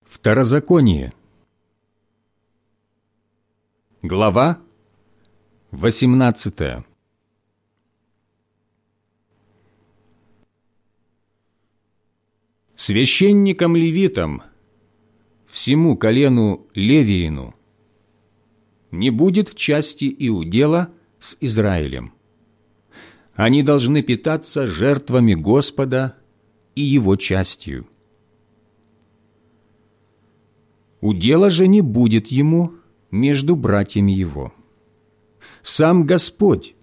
Второзаконие. Глава 18. Священникам-левитам, всему колену Левиину, не будет части и удела с Израилем. Они должны питаться жертвами Господа и Его частью – удела же не будет ему между братьями его. Сам Господь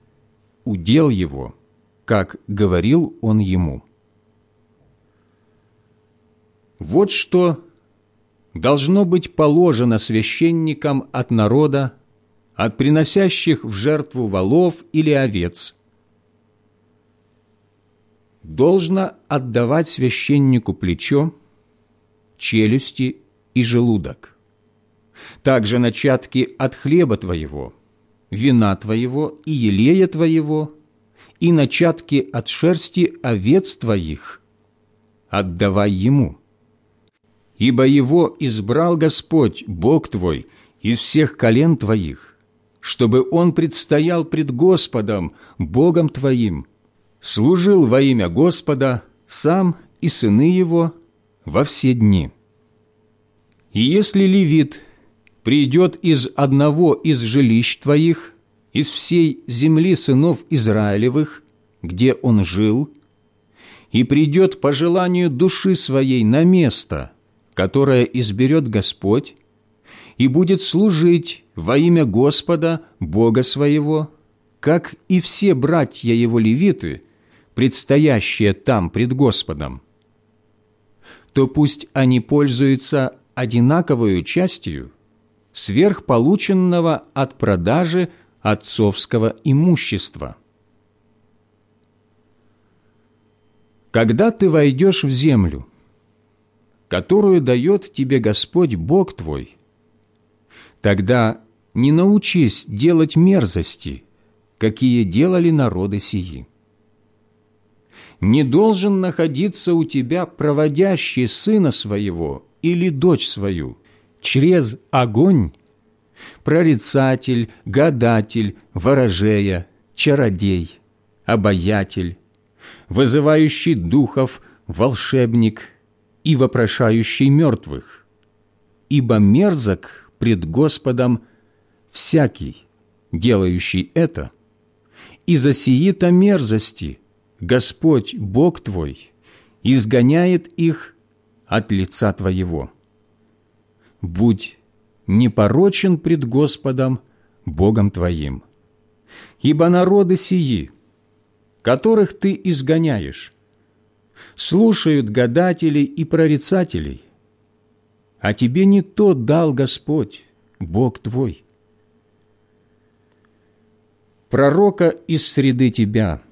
удел его, как говорил он ему. Вот что должно быть положено священникам от народа, от приносящих в жертву волов или овец. Должно отдавать священнику плечо, челюсти и желудок. Также начатки от хлеба твоего, вина твоего и елея твоего, и начатки от шерсти овец твоих отдавай ему. Ибо его избрал Господь, Бог твой, из всех колен твоих, чтобы он предстоял пред Господом, Богом твоим, служил во имя Господа сам и сыны его во все дни. И если левит придет из одного из жилищ твоих, из всей земли сынов Израилевых, где он жил, и придет по желанию души своей на место, которое изберет Господь, и будет служить во имя Господа, Бога своего, как и все братья его левиты, предстоящие там пред Господом, то пусть они пользуются одинаковую частью сверхполученного от продажи отцовского имущества. Когда ты войдешь в землю, которую дает тебе Господь Бог твой, тогда не научись делать мерзости, какие делали народы сии. Не должен находиться у тебя проводящий сына своего или дочь свою через огонь, прорицатель, гадатель, ворожея, чародей, обаятель, вызывающий духов, волшебник и вопрошающий мертвых, ибо мерзок пред Господом всякий, делающий это, и за сии-то мерзости Господь Бог твой изгоняет их от лица Твоего. Будь непорочен пред Господом, Богом Твоим. Ибо народы сии, которых Ты изгоняешь, слушают гадателей и прорицателей, а тебе не то дал Господь, Бог твой. Пророка из среды тебя,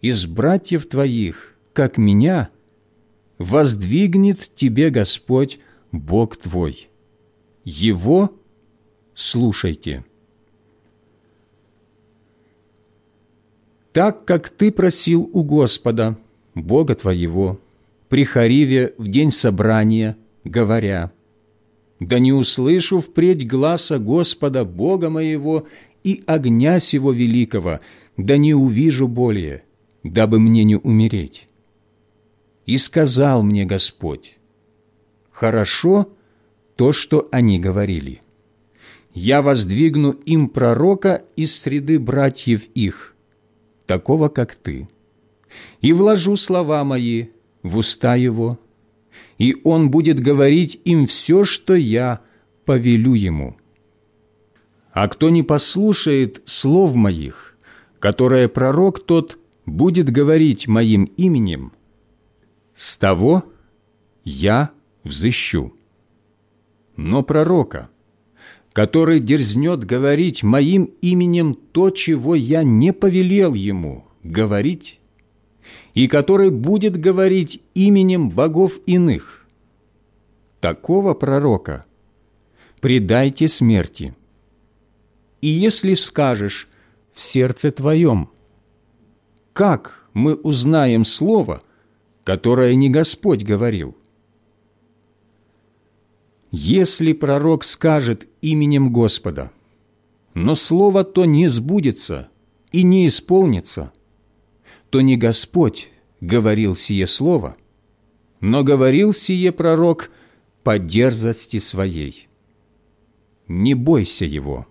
из братьев твоих, как меня – воздвигнет тебе Господь, Бог твой. Его слушайте. Так, как ты просил у Господа, Бога твоего, при Хариве в день собрания, говоря, «Да не услышу впредь гласа Господа, Бога моего, и огня сего великого, да не увижу более, дабы мне не умереть». И сказал мне Господь, «Хорошо то, что они говорили. Я воздвигну им пророка из среды братьев их, такого, как ты, и вложу слова мои в уста его, и он будет говорить им все, что я повелю ему. А кто не послушает слов моих, которое пророк тот будет говорить моим именем, с того я взыщу. но пророка, который дерзнет говорить моим именем то, чего я не повелел ему говорить, и который будет говорить именем богов иных. Такого пророка предайте смерти. И если скажешь в сердце твоем, как мы узнаем слово, которое не Господь говорил? Если пророк скажет именем Господа, но слово то не сбудется и не исполнится, то не Господь говорил сие слово, но говорил сие пророк по дерзости своей. Не бойся его.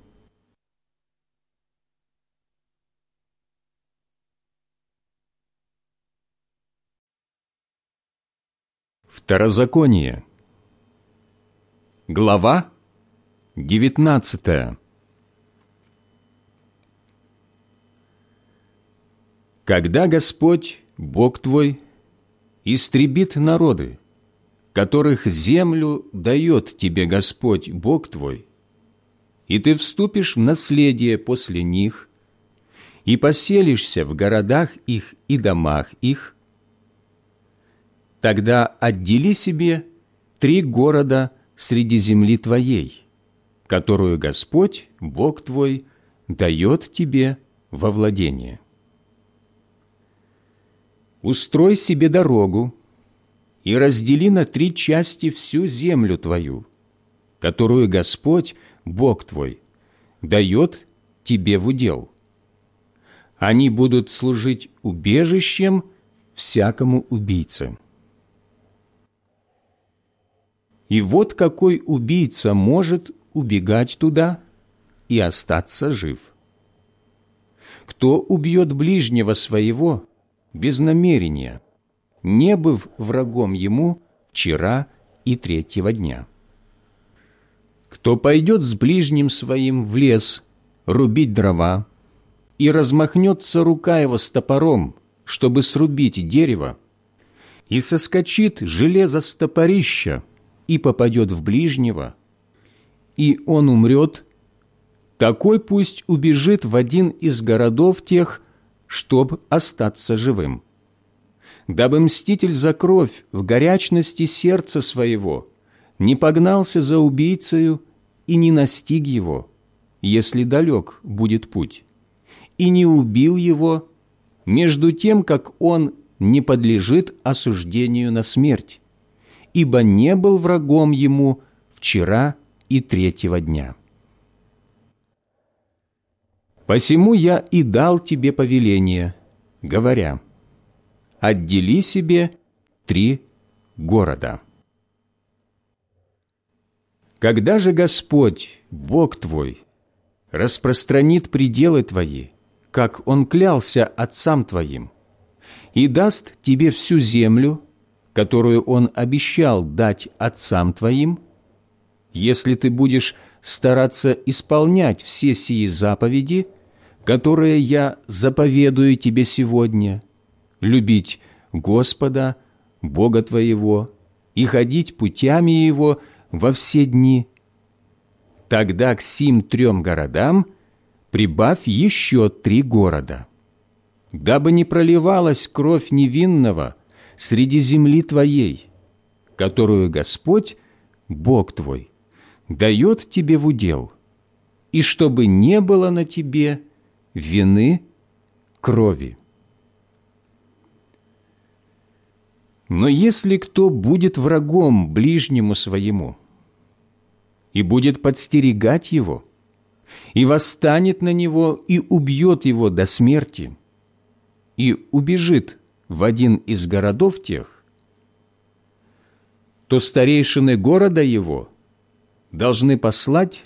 Второзаконие – Глава 19 Когда Господь, Бог твой, истребит народы, которых землю дает тебе Господь, Бог твой, и ты вступишь в наследие после них, и поселишься в городах их и домах их, тогда отдели себе три города – среди земли твоей, которую Господь, Бог твой, дает тебе во владение. Устрой себе дорогу и раздели на три части всю землю твою, которую Господь, Бог твой, дает тебе в удел. Они будут служить убежищем всякому убийце. И вот какой убийца может убегать туда и остаться жив. Кто убьет ближнего своего без намерения, не быв врагом ему вчера и третьего дня? Кто пойдет с ближним своим в лес рубить дрова, и размахнется рука его с топором, чтобы срубить дерево, и соскочит железо с топорища, и попадет в ближнего, и он умрет, такой пусть убежит в один из городов тех, чтоб остаться живым. Дабы мститель за кровь в горячности сердца своего не погнался за убийцею и не настиг его, если далек будет путь, и не убил его, между тем, как он не подлежит осуждению на смерть ибо не был врагом ему вчера и третьего дня. Посему я и дал тебе повеление, говоря, отдели себе три города. Когда же Господь, Бог твой, распространит пределы твои, как Он клялся отцам твоим, и даст тебе всю землю, которую Он обещал дать отцам твоим, если ты будешь стараться исполнять все сии заповеди, которые я заповедую тебе сегодня, любить Господа, Бога твоего, и ходить путями Его во все дни, тогда к сим трем городам прибавь еще три города, дабы не проливалась кровь невинного – среди земли твоей, которую Господь, Бог твой, дает тебе в удел, и чтобы не было на тебе вины крови. Но если кто будет врагом ближнему своему и будет подстерегать его, и восстанет на него и убьет его до смерти, и убежит в один из городов тех, то старейшины города его должны послать,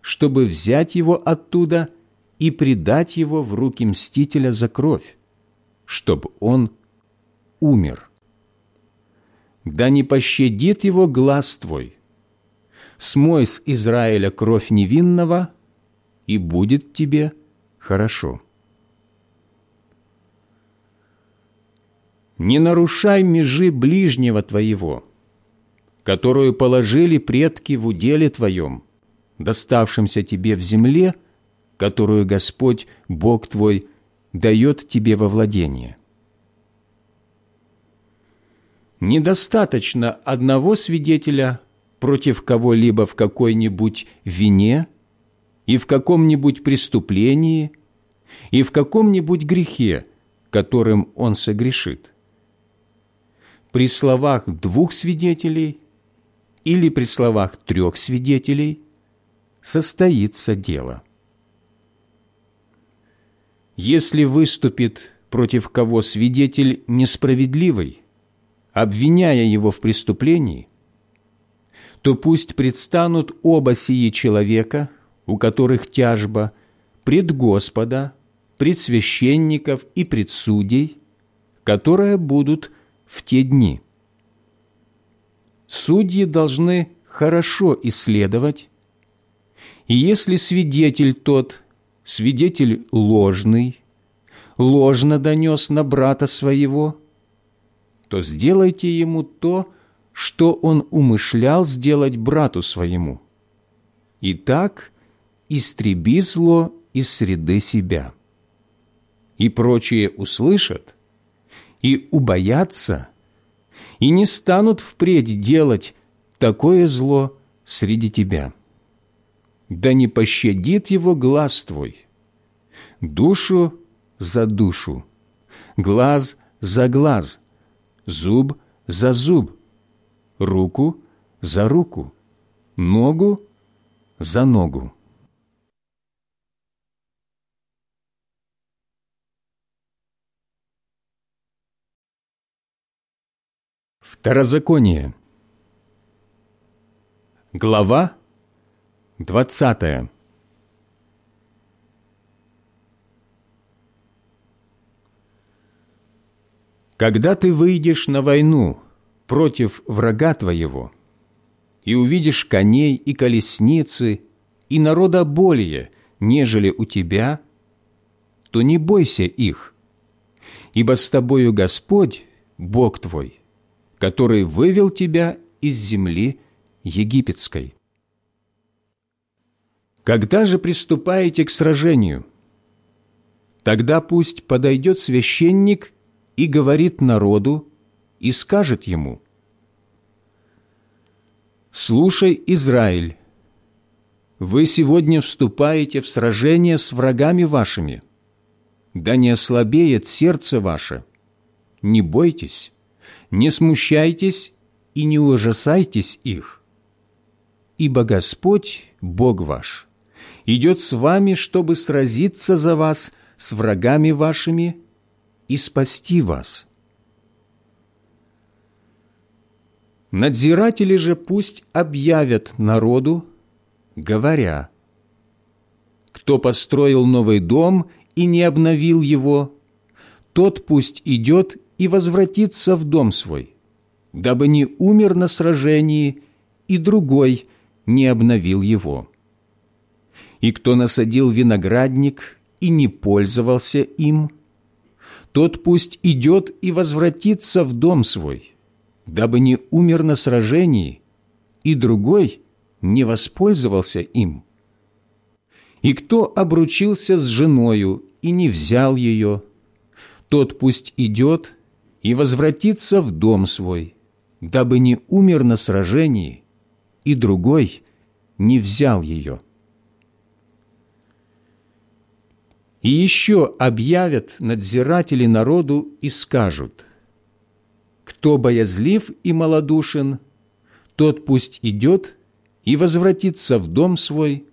чтобы взять его оттуда и предать его в руки мстителя за кровь, чтобы он умер. Да не пощадит его глаз твой. Смой с Израиля кровь невинного, и будет тебе хорошо». не нарушай межи ближнего твоего, которую положили предки в уделе твоем, доставшемся тебе в земле, которую Господь, Бог твой, дает тебе во владение. Недостаточно одного свидетеля против кого-либо в какой-нибудь вине и в каком-нибудь преступлении и в каком-нибудь грехе, которым он согрешит. При словах двух свидетелей или при словах трех свидетелей состоится дело. Если выступит против кого свидетель несправедливый, обвиняя его в преступлении, то пусть предстанут оба сии человека, у которых тяжба, пред Господа, пред священников и пред судей, которые будут в те дни. Судьи должны хорошо исследовать, и если свидетель тот, свидетель ложный, ложно донес на брата своего, то сделайте ему то, что он умышлял сделать брату своему. И так истреби зло из среды себя. И прочие услышат и убоятся, и не станут впредь делать такое зло среди тебя. Да не пощадит его глаз твой, душу за душу, глаз за глаз, зуб за зуб, руку за руку, ногу за ногу. Второзаконие. Глава двадцатая. Когда ты выйдешь на войну против врага твоего и увидишь коней и колесницы и народа более, нежели у тебя, то не бойся их, ибо с тобою Господь, Бог твой, который вывел тебя из земли египетской. Когда же приступаете к сражению, тогда пусть подойдет священник и говорит народу, и скажет ему, «Слушай, Израиль, вы сегодня вступаете в сражение с врагами вашими, да не ослабеет сердце ваше, не бойтесь, не смущайтесь и не ужасайтесь их. Ибо Господь, Бог ваш, идет с вами, чтобы сразиться за вас с врагами вашими и спасти вас. Надзиратели же пусть объявят народу, говоря, «Кто построил новый дом и не обновил его, тот пусть идет и возвратиться в дом свой, дабы не умер на сражении, и другой не обновил его. И кто насадил виноградник и не пользовался им, тот пусть идет и возвратится в дом свой, дабы не умер на сражении, и другой не воспользовался им. И кто обручился с женою и не взял ее, тот пусть идет и возвратиться в дом свой, дабы не умер на сражении, и другой не взял ее. И еще объявят надзиратели народу и скажут, «Кто боязлив и малодушен, тот пусть идет и возвратится в дом свой,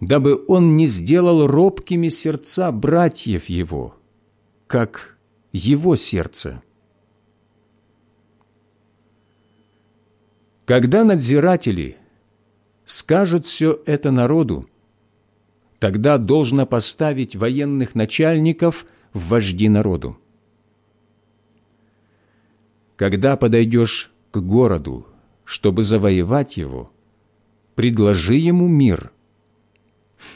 дабы он не сделал робкими сердца братьев его, как его сердце». Когда надзиратели скажут все это народу, тогда должно поставить военных начальников в вожди народу. Когда подойдешь к городу, чтобы завоевать его, предложи ему мир.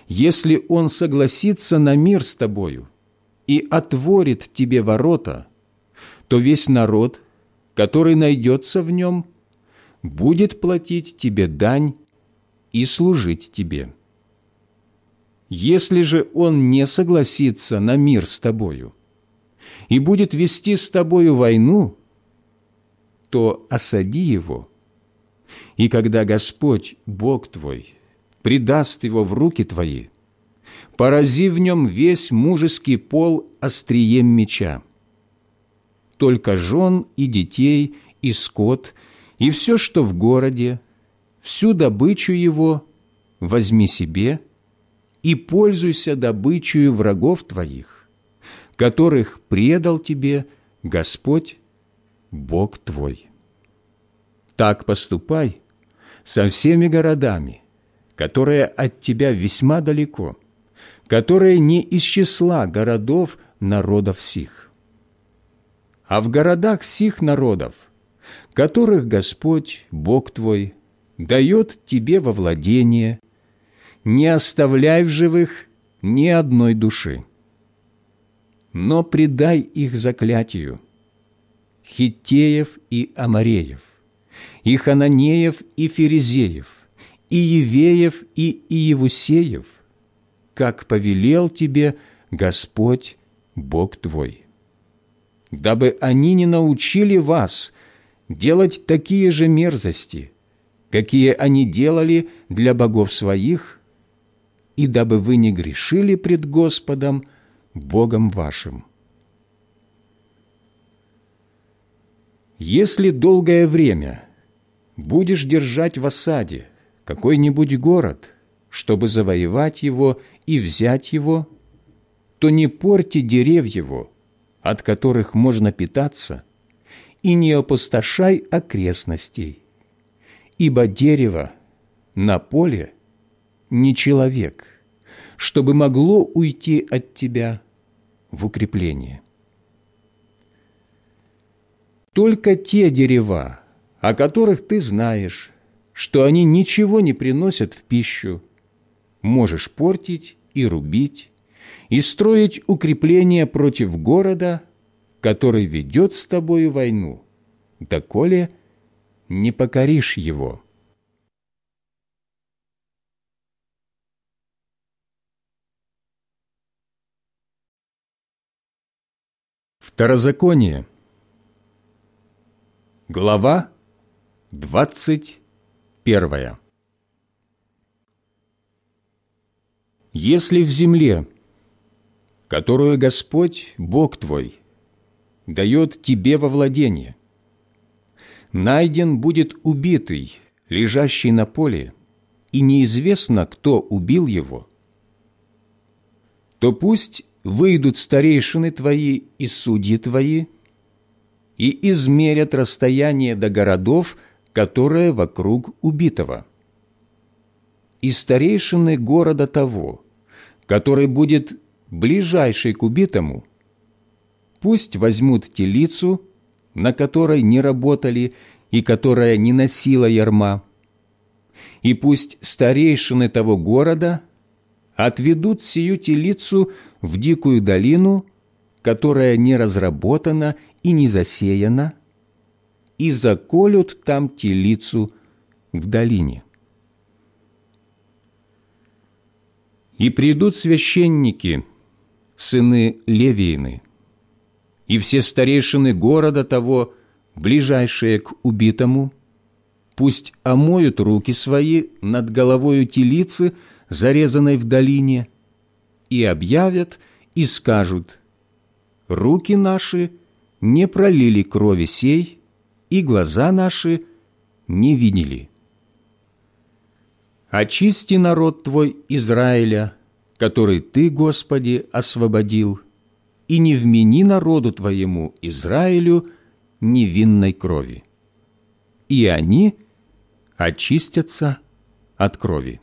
Если он согласится на мир с тобою и отворит тебе ворота, то весь народ, который найдется в нем, будет платить тебе дань и служить тебе. Если же он не согласится на мир с тобою и будет вести с тобою войну, то осади его, и когда Господь, Бог твой, предаст его в руки твои, порази в нем весь мужеский пол острием меча. Только жен и детей, и скот, и все, что в городе, всю добычу его возьми себе и пользуйся добычей врагов твоих, которых предал тебе Господь, Бог твой. Так поступай со всеми городами, которые от тебя весьма далеко, которые не из числа городов народов сих. А в городах сих народов, которых Господь, Бог твой, дает тебе во владение, не оставляй в живых ни одной души. Но предай их заклятию, хиттеев и амареев, и хананеев и ферезеев, и евеев и иевусеев, как повелел тебе Господь Бог твой. Дабы они не научили вас делать такие же мерзости, какие они делали для богов своих, и дабы вы не грешили пред Господом, Богом вашим. Если долгое время будешь держать в осаде какой-нибудь город, чтобы завоевать его и взять его, то не порти дерев его, от которых можно питаться, и не опустошай окрестностей, ибо дерево на поле не человек, чтобы могло уйти от тебя в укрепление. Только те дерева, о которых ты знаешь, что они ничего не приносят в пищу, можешь портить и рубить, и строить укрепления против города, который ведет с тобою войну, доколе не покоришь его». Второзаконие. Глава двадцать первая. Если в земле, которую Господь, Бог твой, дает тебе во владение, найден будет убитый, лежащий на поле, и неизвестно, кто убил его, то пусть выйдут старейшины твои и судьи твои и измерят расстояние до городов, которые вокруг убитого. И старейшины города того, который будет ближайший к убитому, пусть возьмут телицу, на которой не работали и которая не носила ярма, и пусть старейшины того города отведут сию телицу в дикую долину, которая не разработана и не засеяна, и заколют там телицу в долине. И придут священники, сыны Левиины, и все старейшины города того, ближайшие к убитому, пусть омоют руки свои над головою телицы, зарезанной в долине, и объявят, и скажут, «Руки наши не пролили крови сей, и глаза наши не видели». «Очисти народ Твой Израиля, который Ты, Господи, освободил, и не вмени народу Твоему Израилю невинной крови, и они очистятся от крови».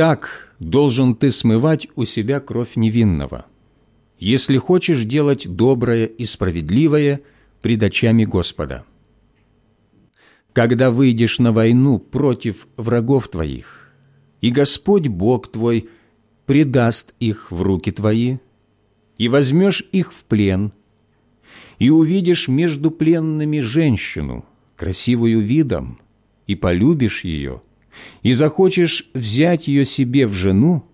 Так должен ты смывать у себя кровь невинного, если хочешь делать доброе и справедливое пред очами Господа. Когда выйдешь на войну против врагов твоих, и Господь Бог твой предаст их в руки твои, и возьмешь их в плен, и увидишь между пленными женщину, красивую видом, и полюбишь ее, и захочешь взять ее себе в жену,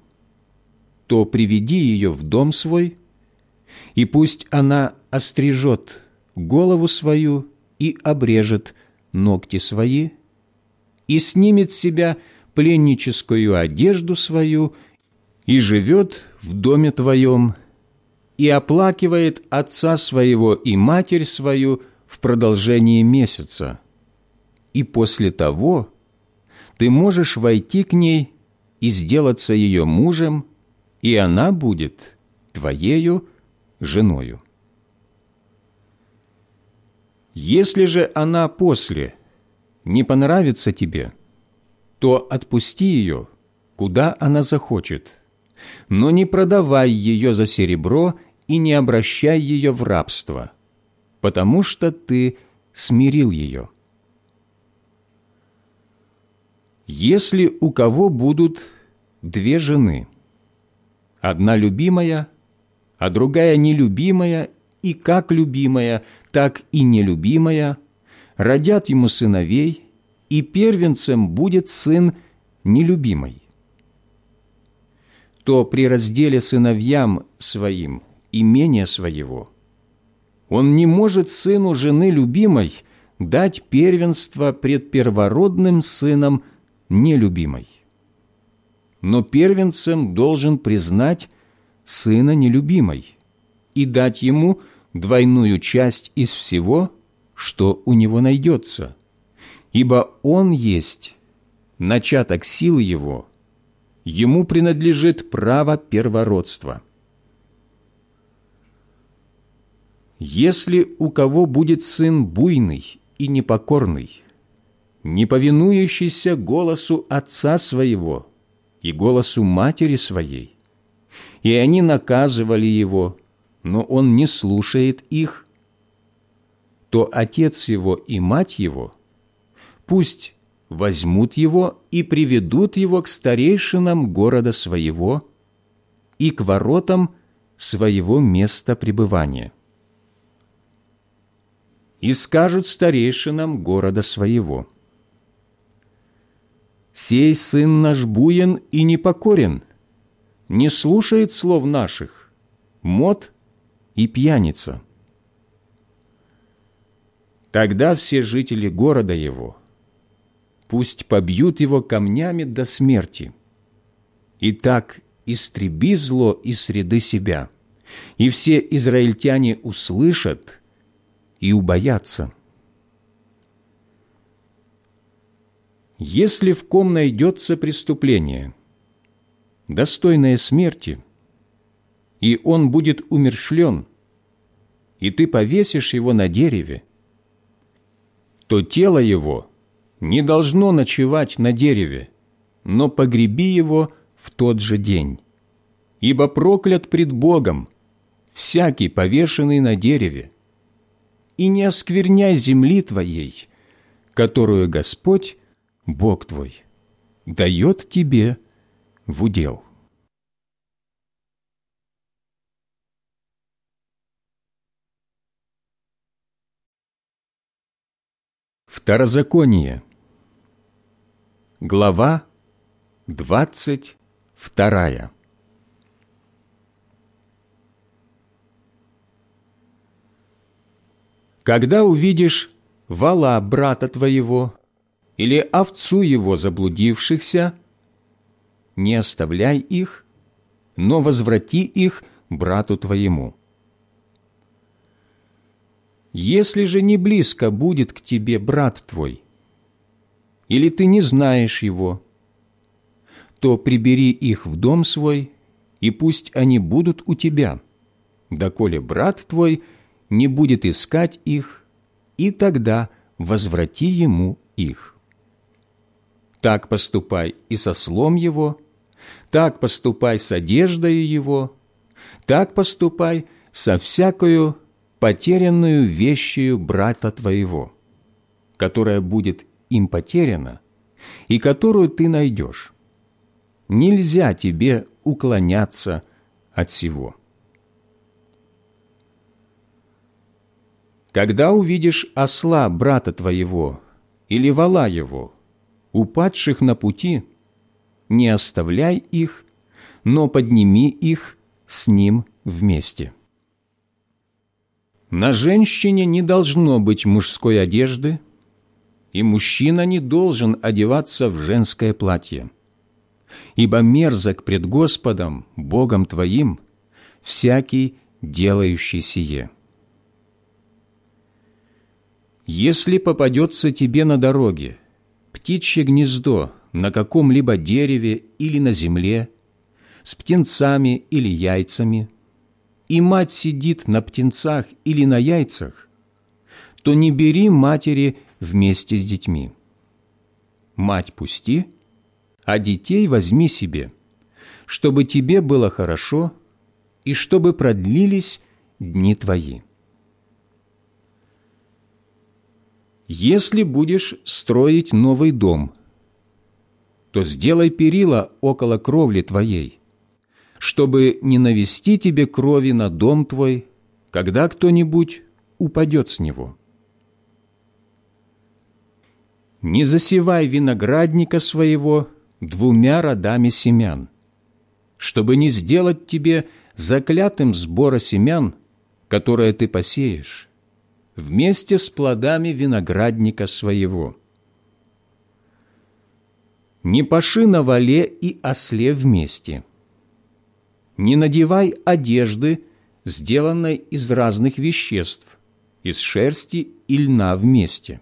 то приведи ее в дом свой, и пусть она острижет голову свою и обрежет ногти свои, и снимет с себя пленническую одежду свою, и живет в доме твоем, и оплакивает отца своего и матерь свою в продолжении месяца. И после того ты можешь войти к ней и сделаться ее мужем, и она будет твоею женою. Если же она после не понравится тебе, то отпусти ее, куда она захочет, но не продавай ее за серебро и не обращай ее в рабство, потому что ты смирил ее. Если у кого будут две жены, одна любимая, а другая нелюбимая, и как любимая, так и нелюбимая, родят ему сыновей, и первенцем будет сын нелюбимый, то при разделе сыновьям своим имения своего он не может сыну жены любимой дать первенство пред первородным сыном нелюбимой. Но первенцем должен признать сына нелюбимой и дать ему двойную часть из всего, что у него найдется, ибо он есть начаток сил его, ему принадлежит право первородства. Если у кого будет сын буйный и непокорный, не повинующийся голосу отца своего и голосу матери своей, и они наказывали его, но он не слушает их, то отец его и мать его пусть возьмут его и приведут его к старейшинам города своего и к воротам своего места пребывания. И скажут старейшинам города своего, «Сей сын наш буен и непокорен, не слушает слов наших, мод и пьяница». Тогда все жители города его – пусть побьют его камнями до смерти. И так истреби зло из среды себя, и все израильтяне услышат и убоятся. Если в ком найдется преступление, достойное смерти, и он будет умершлен, и ты повесишь его на дереве, то тело его – не должно ночевать на дереве, но погреби его в тот же день. Ибо проклят пред Богом всякий повешенный на дереве. И не оскверняй земли твоей, которую Господь, Бог твой, дает тебе в удел. Второзаконие. Глава двадцать вторая. Когда увидишь вала брата твоего или овцу его заблудившихся, не оставляй их, но возврати их брату твоему. Если же не близко будет к тебе брат твой, или ты не знаешь его, то прибери их в дом свой, и пусть они будут у тебя, доколе брат твой не будет искать их, и тогда возврати ему их. Так поступай и со слом его, так поступай с одеждой его, так поступай со всякою потерянную вещью брата твоего, которая будет им потеряна и которую ты найдешь. Нельзя тебе уклоняться от всего. Когда увидишь осла брата твоего или вала его, упадших на пути, не оставляй их, но подними их с ним вместе. На женщине не должно быть мужской одежды, и мужчина не должен одеваться в женское платье. Ибо мерзок пред Господом, Богом твоим, всякий, делающий сие. Если попадется тебе на дороге птичье гнездо на каком-либо дереве или на земле, с птенцами или яйцами, и мать сидит на птенцах или на яйцах, то не бери матери вместе с детьми. Мать пусти, а детей возьми себе, чтобы тебе было хорошо и чтобы продлились дни твои. Если будешь строить новый дом, то сделай перила около кровли твоей, чтобы не навести тебе крови на дом твой, когда кто-нибудь упадет с него. Не засевай виноградника своего двумя родами семян, чтобы не сделать тебе заклятым сбора семян, которое ты посеешь, вместе с плодами виноградника своего. Не паши на вале и осле вместе. Не надевай одежды, сделанной из разных веществ, из шерсти и льна вместе.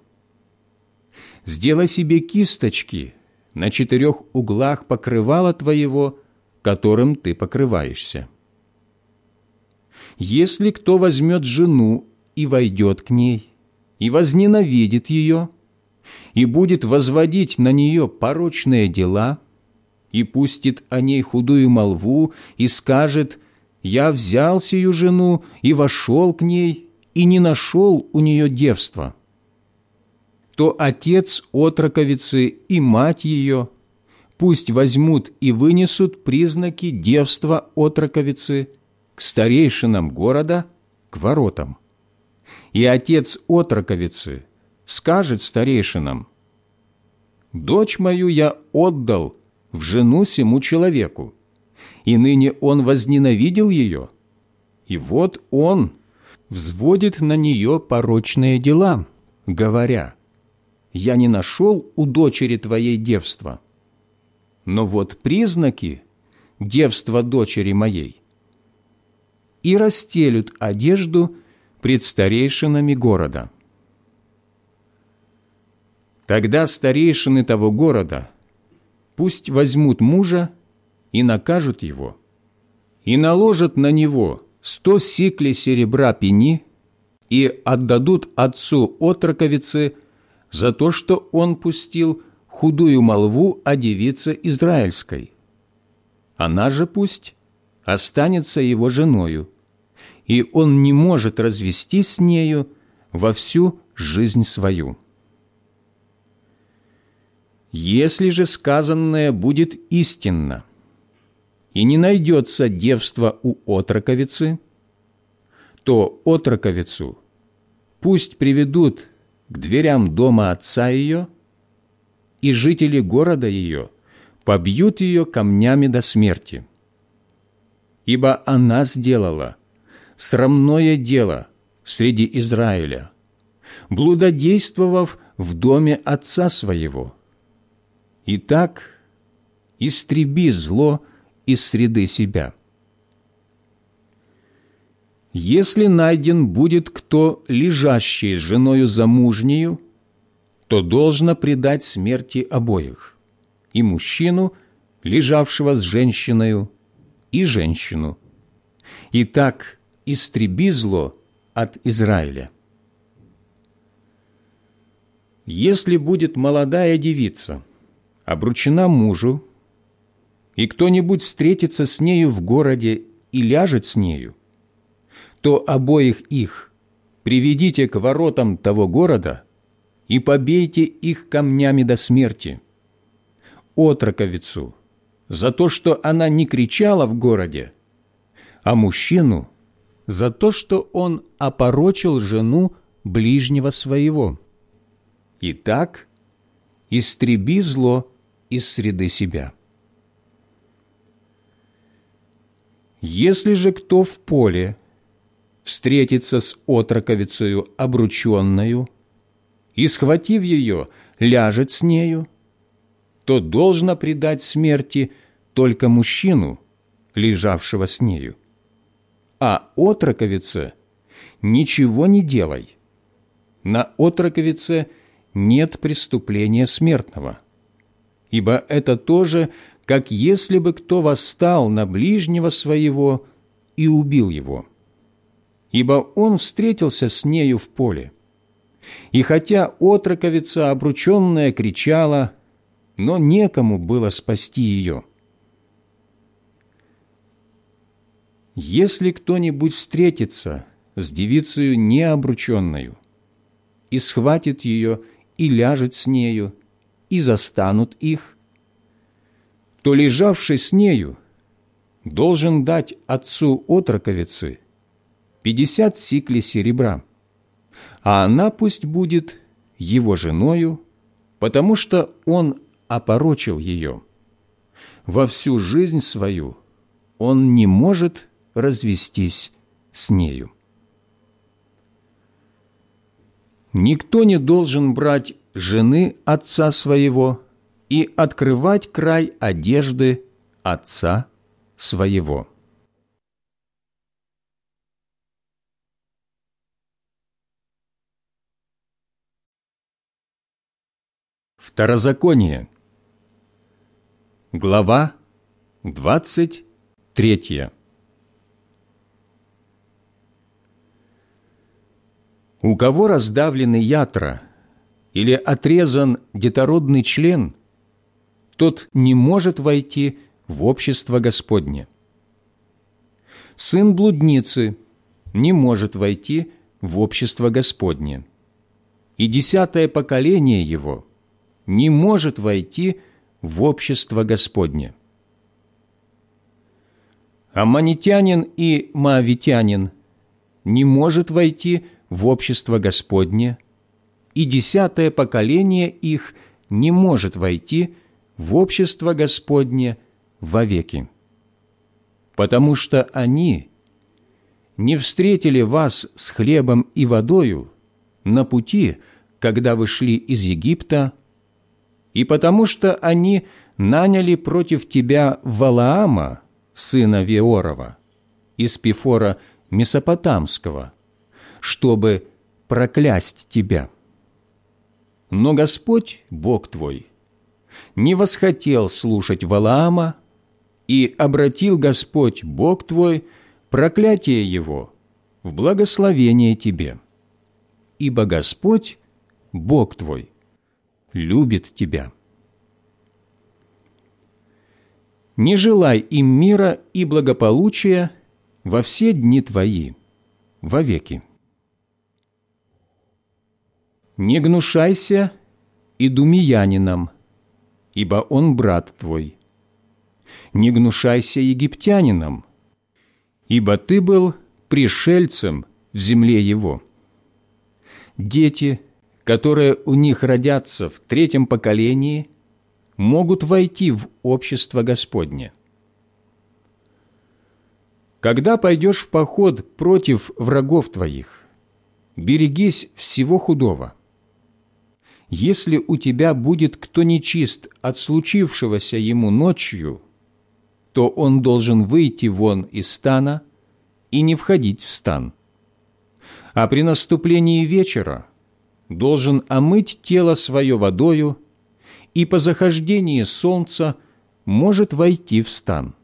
Сделай себе кисточки на четырех углах покрывала твоего, которым ты покрываешься. Если кто возьмет жену и войдет к ней, и возненавидит ее, и будет возводить на нее порочные дела, и пустит о ней худую молву, и скажет «Я взял сию жену и вошел к ней, и не нашел у нее девства», то отец отроковицы и мать ее пусть возьмут и вынесут признаки девства отроковицы к старейшинам города, к воротам и отец отроковицы скажет старейшинам, «Дочь мою я отдал в жену сему человеку, и ныне он возненавидел ее, и вот он взводит на нее порочные дела, говоря, «Я не нашел у дочери твоей девства, но вот признаки девства дочери моей» и расстелют одежду пред старейшинами города. Тогда старейшины того города пусть возьмут мужа и накажут его, и наложат на него сто сиклей серебра пени и отдадут отцу отроковицы за то, что он пустил худую молву о девице израильской. Она же пусть останется его женою, и он не может развестись с нею во всю жизнь свою. Если же сказанное будет истинно, и не найдется девства у отроковицы, то отроковицу пусть приведут к дверям дома отца ее, и жители города ее побьют ее камнями до смерти. Ибо она сделала – срамное дело среди Израиля, блудодействовав в доме отца своего. Итак, истреби зло из среды себя. Если найден будет кто, лежащий с женою замужнею, то должно предать смерти обоих, и мужчину, лежавшего с женщиною, и женщину. Итак, истреби зло от Израиля. Если будет молодая девица, обручена мужу, и кто-нибудь встретится с нею в городе и ляжет с нею, то обоих их приведите к воротам того города и побейте их камнями до смерти. Отроковицу за то, что она не кричала в городе, а мужчину – за то, что он опорочил жену ближнего своего. Итак, истреби зло из среды себя. Если же кто в поле встретится с отроковицею обрученную и, схватив ее, ляжет с нею, то должно предать смерти только мужчину, лежавшего с нею. А отроковице ничего не делай. На отроковице нет преступления смертного, ибо это тоже как если бы кто восстал на ближнего своего и убил его. Ибо он встретился с нею в поле. И хотя отроковица обрученная кричала, но некому было спасти ее. Если кто-нибудь встретится с девицею необрученную и схватит ее и ляжет с нею, и застанут их, то лежавший с нею должен дать отцу отроковицы пятьдесят сиклей серебра, а она пусть будет его женою, потому что он опорочил ее. Во всю жизнь свою он не может развестись с нею. Никто не должен брать жены отца своего и открывать край одежды отца своего. Второзаконие. Глава 23. У кого раздавлены ятра или отрезан детородный член – тот не может войти в общество Господне. Сын блудницы не может войти в общество Господне, и десятое поколение его не может войти в общество Господне. Аммонитянин и Моавитянин не может войти в общество Господне, и десятое поколение их не может войти в общество Господне вовеки. Потому что они не встретили вас с хлебом и водою на пути, когда вы шли из Египта, и потому что они наняли против тебя Валаама, сына Веорова, из Пифора Месопотамского, чтобы проклясть тебя. Но Господь, Бог твой, не восхотел слушать Валаама, и обратил Господь, Бог твой, проклятие его в благословение тебе. Ибо Господь, Бог твой, любит тебя. Не желай им мира и благополучия во все дни твои, вовеки. Не гнушайся и думиянином, ибо он брат твой. Не гнушайся египтянином, ибо ты был пришельцем в земле его. Дети, которые у них родятся в третьем поколении, могут войти в общество Господне. Когда пойдешь в поход против врагов твоих, берегись всего худого – если у тебя будет кто нечист от случившегося ему ночью, то он должен выйти вон из стана и не входить в стан. А при наступлении вечера должен омыть тело свое водою и по захождении солнца может войти в стан.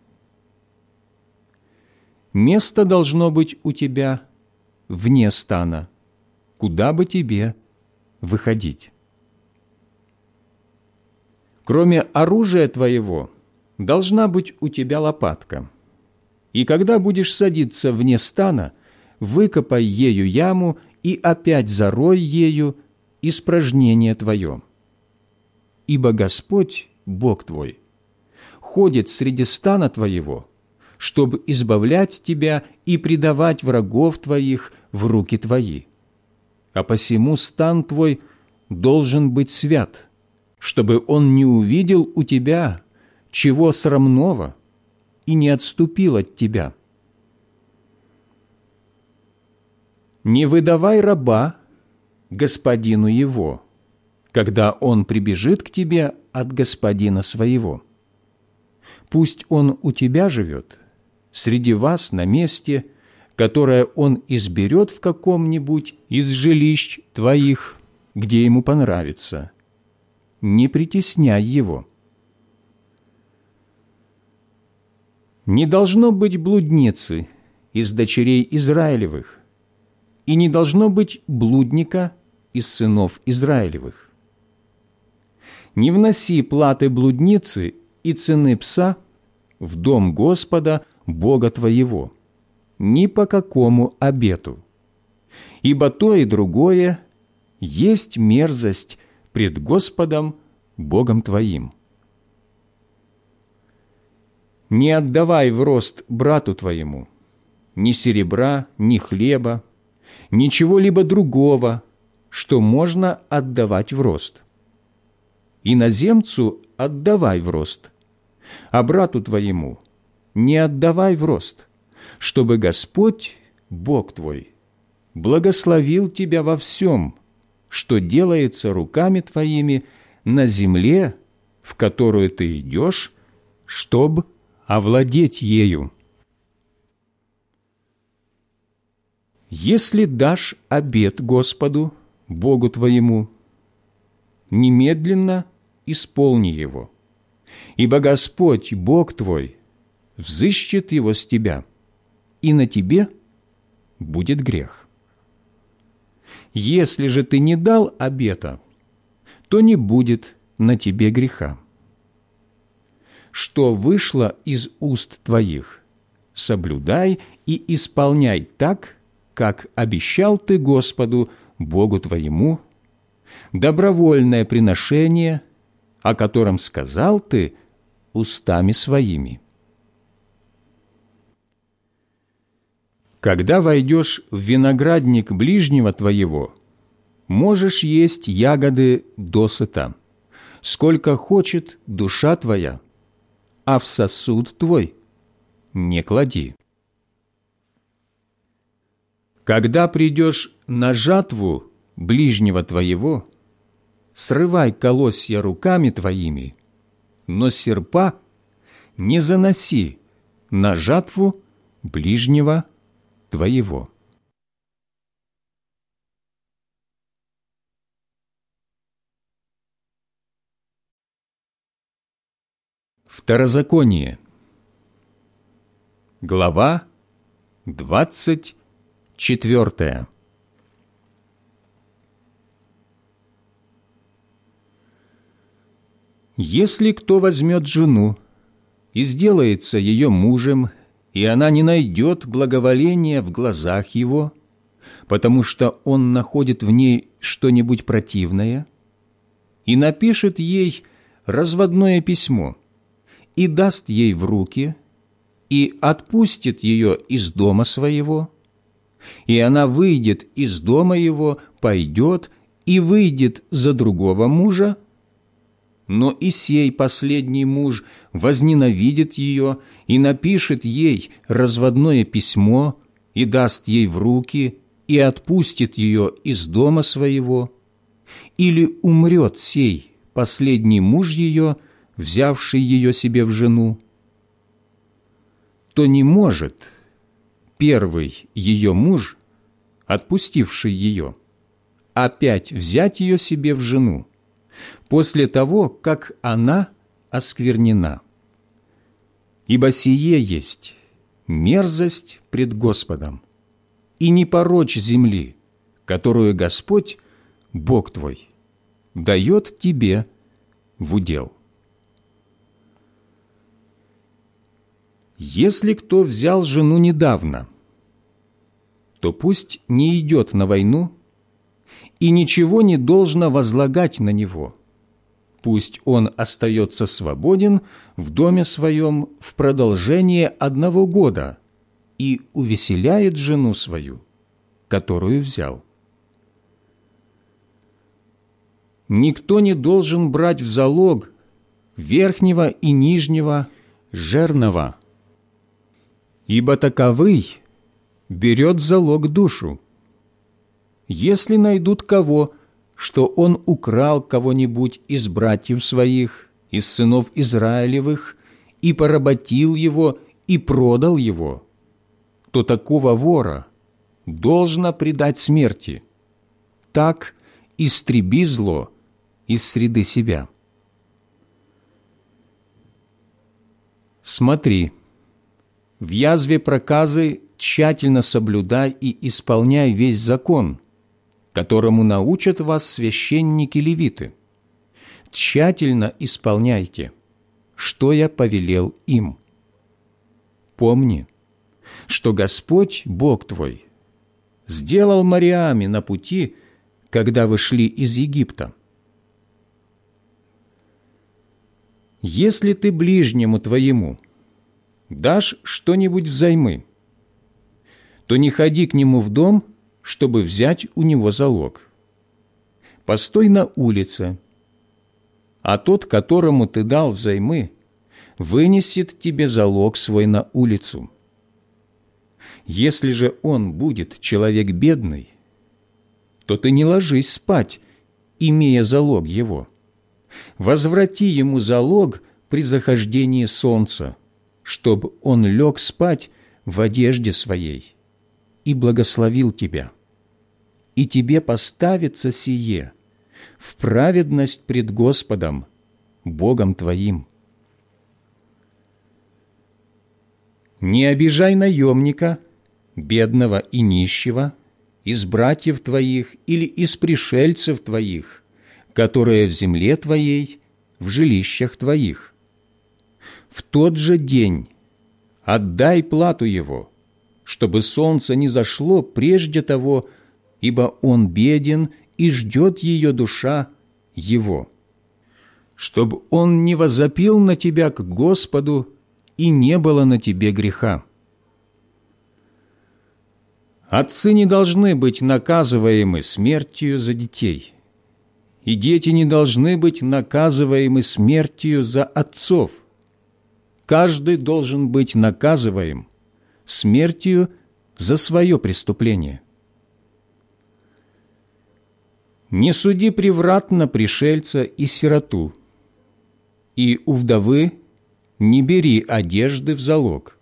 Место должно быть у тебя вне стана, куда бы тебе выходить. Кроме оружия твоего, должна быть у тебя лопатка. И когда будешь садиться вне стана, выкопай ею яму и опять зарой ею испражнение твое. Ибо Господь, Бог твой, ходит среди стана твоего, чтобы избавлять тебя и предавать врагов твоих в руки твои. а посему стан твой должен быть свят, чтобы он не увидел у тебя чего срамного и не отступил от тебя. Не выдавай раба господину его, когда он прибежит к тебе от господина своего. Пусть он у тебя живет, среди вас на месте, которое он изберет в каком-нибудь из жилищ твоих, где ему понравится. Не притесняй его. Не должно быть блудницы из дочерей Израилевых, и не должно быть блудника из сынов Израилевых. Не вноси платы блудницы и цены пса в дом Господа, Бога твоего, ни по какому обету, ибо то и другое есть мерзость пред Господом, Богом твоим. Не отдавай в рост брату твоему ни серебра, ни хлеба, ничего-либо другого, что можно отдавать в рост. Иноземцу отдавай в рост, а брату твоему не отдавай в рост, чтобы Господь, Бог твой, благословил тебя во всем, что делается руками твоими на земле, в которую ты идешь, чтобы овладеть ею. Если дашь обет Господу, Богу твоему, немедленно исполни его, ибо Господь, Бог твой, взыщет его с тебя, и на тебе будет грех. Если же ты не дал обета, то не будет на тебе греха. Что вышло из уст твоих, соблюдай и исполняй так, как обещал ты Господу, Богу твоему, добровольное приношение, о котором сказал ты устами своими. Когда войдешь в виноградник ближнего твоего, можешь есть ягоды досыта, сколько хочет душа твоя, а в сосуд твой не клади. Когда придешь на жатву ближнего твоего, срывай колосья руками твоими, но серпа не заноси на жатву ближнего твоего. Второзаконие. Глава двадцать Четвертое. Если кто возьмет жену и сделается ее мужем, и она не найдет благоволения в глазах его, потому что он находит в ней что-нибудь противное, и напишет ей разводное письмо, и даст ей в руки, и отпустит ее из дома своего – и она выйдет из дома его, пойдет и выйдет за другого мужа, но и сей последний муж возненавидит ее и напишет ей разводное письмо и даст ей в руки и отпустит ее из дома своего, или умрет сей последний муж ее, взявший ее себе в жену, то не может – первый ее муж, отпустивший ее, опять взять ее себе в жену, после того, как она осквернена. Ибо сие есть мерзость пред Господом, и не порочь земли, которую Господь, Бог твой, дает тебе в удел. Если кто взял жену недавно, то пусть не идет на войну и ничего не должно возлагать на него. Пусть он остается свободен в доме своем в продолжение одного года и увеселяет жену свою, которую взял. никто не должен брать в залог верхнего и нижнего жерного, ибо таковый берет в залог душу. Если найдут кого, что он украл кого-нибудь из братьев своих, из сынов Израилевых, и поработил его, и продал его, то такого вора должно предать смерти. Так истреби зло из среды себя. Смотри, в язве проказы тщательно соблюдай и исполняй весь закон, которому научат вас священники-левиты. Тщательно исполняйте, что я повелел им. Помни, что Господь, Бог твой, сделал Мариаме на пути, когда вы шли из Египта. Если ты ближнему твоему дашь что-нибудь взаймы, то не ходи к нему в дом, чтобы взять у него залог. Постой на улице, а тот, которому ты дал взаймы, вынесет тебе залог свой на улицу. Если же он будет человек бедный, то ты не ложись спать, имея залог его. Возврати ему залог при захождении солнца, чтобы он лег спать в одежде своей и благословил тебя. И тебе поставится сие в праведность пред Господом, Богом твоим. Не обижай наемника, бедного и нищего, из братьев твоих или из пришельцев твоих, которые в земле твоей, в жилищах твоих. В тот же день отдай плату его, чтобы солнце не зашло прежде того, ибо он беден и ждет ее душа его, чтобы он не возопил на тебя к Господу и не было на тебе греха. Отцы не должны быть наказываемы смертью за детей, и дети не должны быть наказываемы смертью за отцов. Каждый должен быть наказываем смертью за свое преступление. Не суди превратно пришельца и сироту, и у вдовы не бери одежды в залог.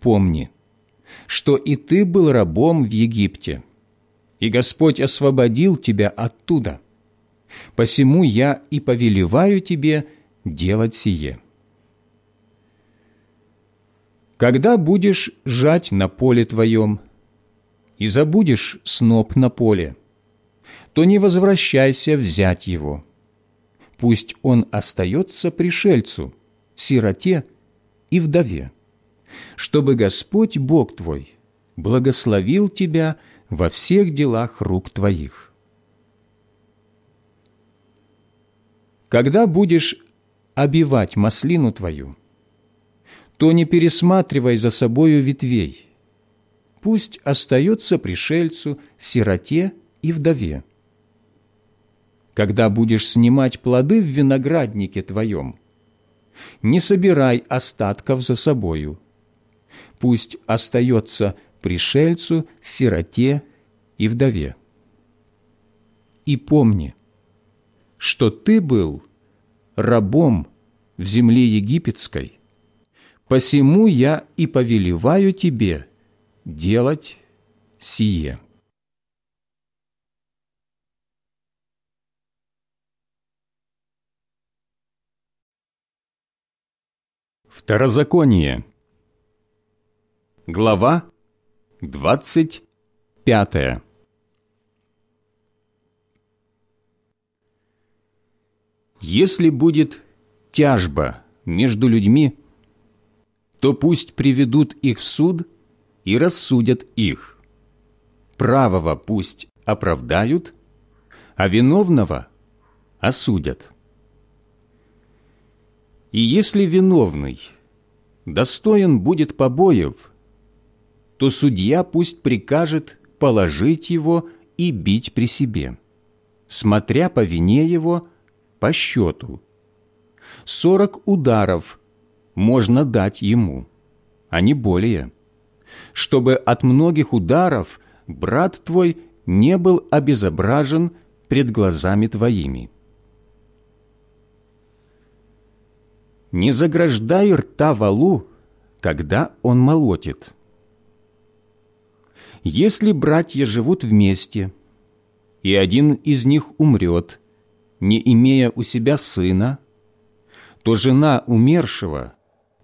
Помни, что и ты был рабом в Египте, и Господь освободил тебя оттуда. Посему я и повелеваю тебе делать сие. Когда будешь жать на поле твоем и забудешь сноп на поле, то не возвращайся взять его. Пусть он остается пришельцу – сироте и вдове, чтобы Господь Бог твой благословил тебя во всех делах рук твоих. Когда будешь обивать маслину твою, то не пересматривай за собою ветвей, пусть остается пришельцу, сироте и вдове. Когда будешь снимать плоды в винограднике твоем – не собирай остатков за собою. Пусть остается пришельцу, сироте и вдове. И помни, что ты был рабом в земле египетской, посему я и повелеваю тебе делать сие». Второзаконие. Глава двадцать пятая. Если будет тяжба между людьми, то пусть приведут их в суд и рассудят их. Правого пусть оправдают, а виновного осудят. И если виновный достоин будет побоев, то судья пусть прикажет положить его и бить при себе. смотря по вине его, по счету. Сорок ударов можно дать ему, а не более, чтобы от многих ударов брат твой не был обезображен пред глазами твоими. Не заграждай рта валу, когда он молотит. Если братья живут вместе, и один из них умрет, не имея у себя сына, то жена умершего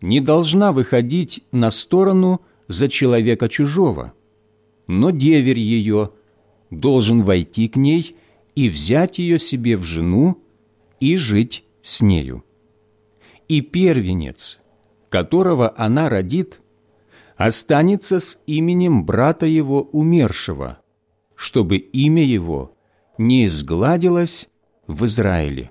не должна выходить на сторону за человека чужого, но деверь ее должен войти к ней и взять ее себе в жену и жить с нею. И первенец, которого она родит, останется с именем брата его умершего, чтобы имя его не изгладилось в Израиле.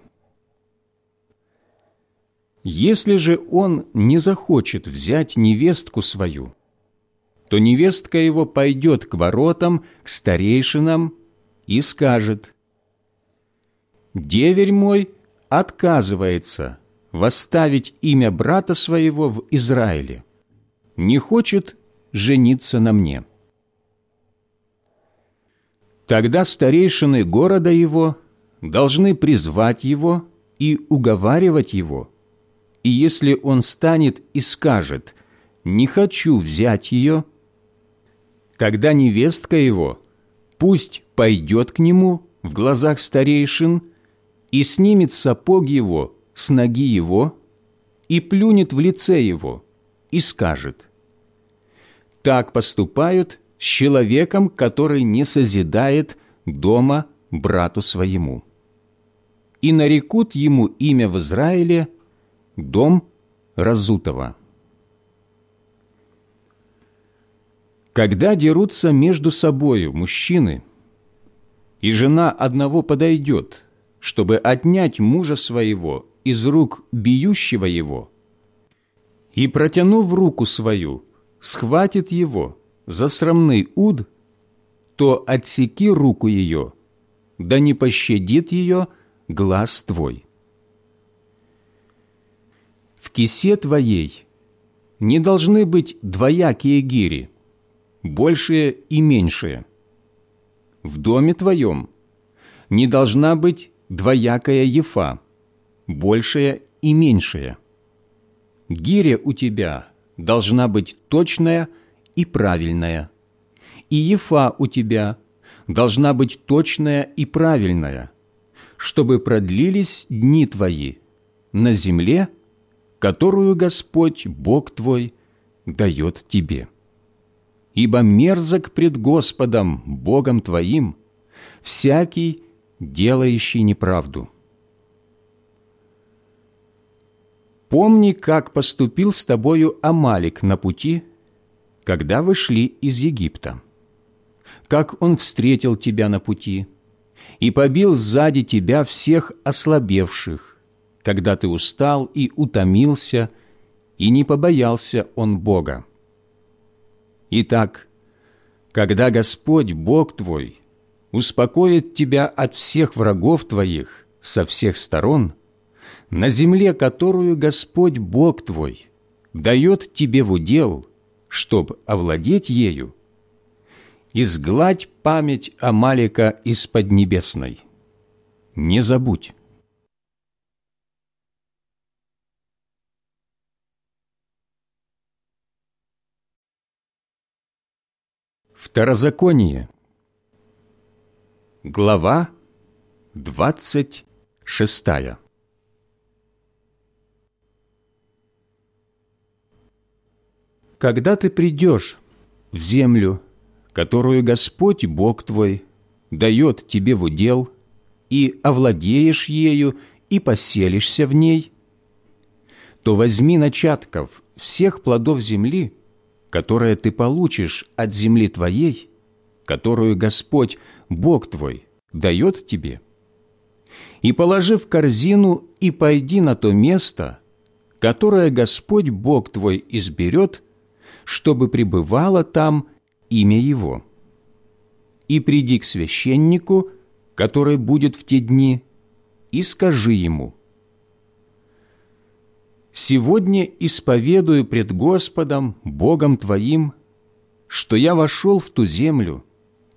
Если же он не захочет взять невестку свою, то невестка его пойдет к воротам, к старейшинам и скажет, «Деверь мой отказывается восставить имя брата своего в Израиле, не хочет жениться на мне». Тогда старейшины города его должны призвать его и уговаривать его, и если он станет и скажет «не хочу взять ее», тогда невестка его пусть пойдет к нему в глазах старейшин и снимет сапог его с ноги его и плюнет в лице его и скажет «Так поступают с человеком, который не созидает дома брату своему. И нарекут ему имя в Израиле «Дом Разутого». Когда дерутся между собою мужчины, и жена одного подойдет, чтобы отнять мужа своего из рук бьющего его, и, протянув руку свою, схватит его – за срамный уд, то отсеки руку ее, да не пощадит ее глаз твой. В кисе твоей не должны быть двоякие гири, большие и меньшие. В доме твоем не должна быть двоякая ефа, большая и меньшая. Гиря у тебя должна быть точная – и правильная. И ефа у тебя должна быть точная и правильная, чтобы продлились дни твои на земле, которую Господь, Бог твой, дает тебе. Ибо мерзок пред Господом, Богом твоим, всякий, делающий неправду. Помни, как поступил с тобою Амалик на пути, когда вы шли из Египта, как он встретил тебя на пути и побил сзади тебя всех ослабевших, когда ты устал и утомился, и не побоялся он Бога. Итак, когда Господь, Бог твой, успокоит тебя от всех врагов твоих со всех сторон, на земле, которую Господь, Бог твой, дает тебе в удел – чтоб овладеть ею, изгладь память Амалика из Поднебесной. Не забудь. Второзаконие. Глава двадцать шестая. Когда ты придешь в землю, которую Господь Бог твой дает тебе в удел, и овладеешь ею, и поселишься в ней, то возьми начатков всех плодов земли, которые ты получишь от земли твоей, которую Господь, Бог твой, дает тебе, и положи в корзину и пойди на то место, которое Господь, Бог твой, изберет – чтобы пребывало там имя Его. И приди к священнику который будет в те дни, и скажи ему, «Сегодня исповедую пред Господом, Богом твоим, что я вошел в ту землю,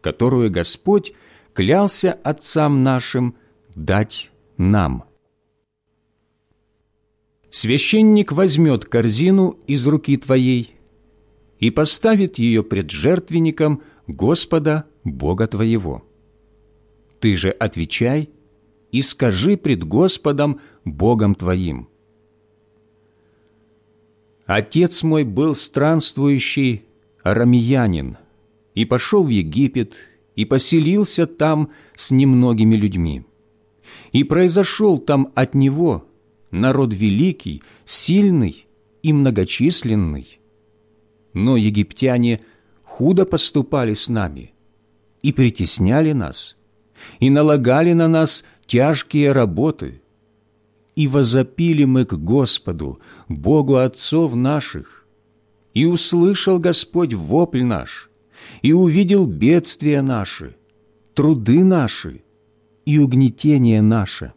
которую Господь клялся отцам нашим дать нам». Священник возьмет корзину из руки твоей и поставит ее пред жертвенником Господа Бога твоего. Ты же отвечай и скажи пред Господом Богом твоим. Отец мой был странствующий арамеянин и пошел в Египет и поселился там с немногими людьми. И произошел там от него – народ великий, сильный и многочисленный. Но египтяне худо поступали с нами и притесняли нас, и налагали на нас тяжкие работы. И возопили мы к Господу, Богу отцов наших, и услышал Господь вопль наш, и увидел бедствия наши, труды наши и угнетение наше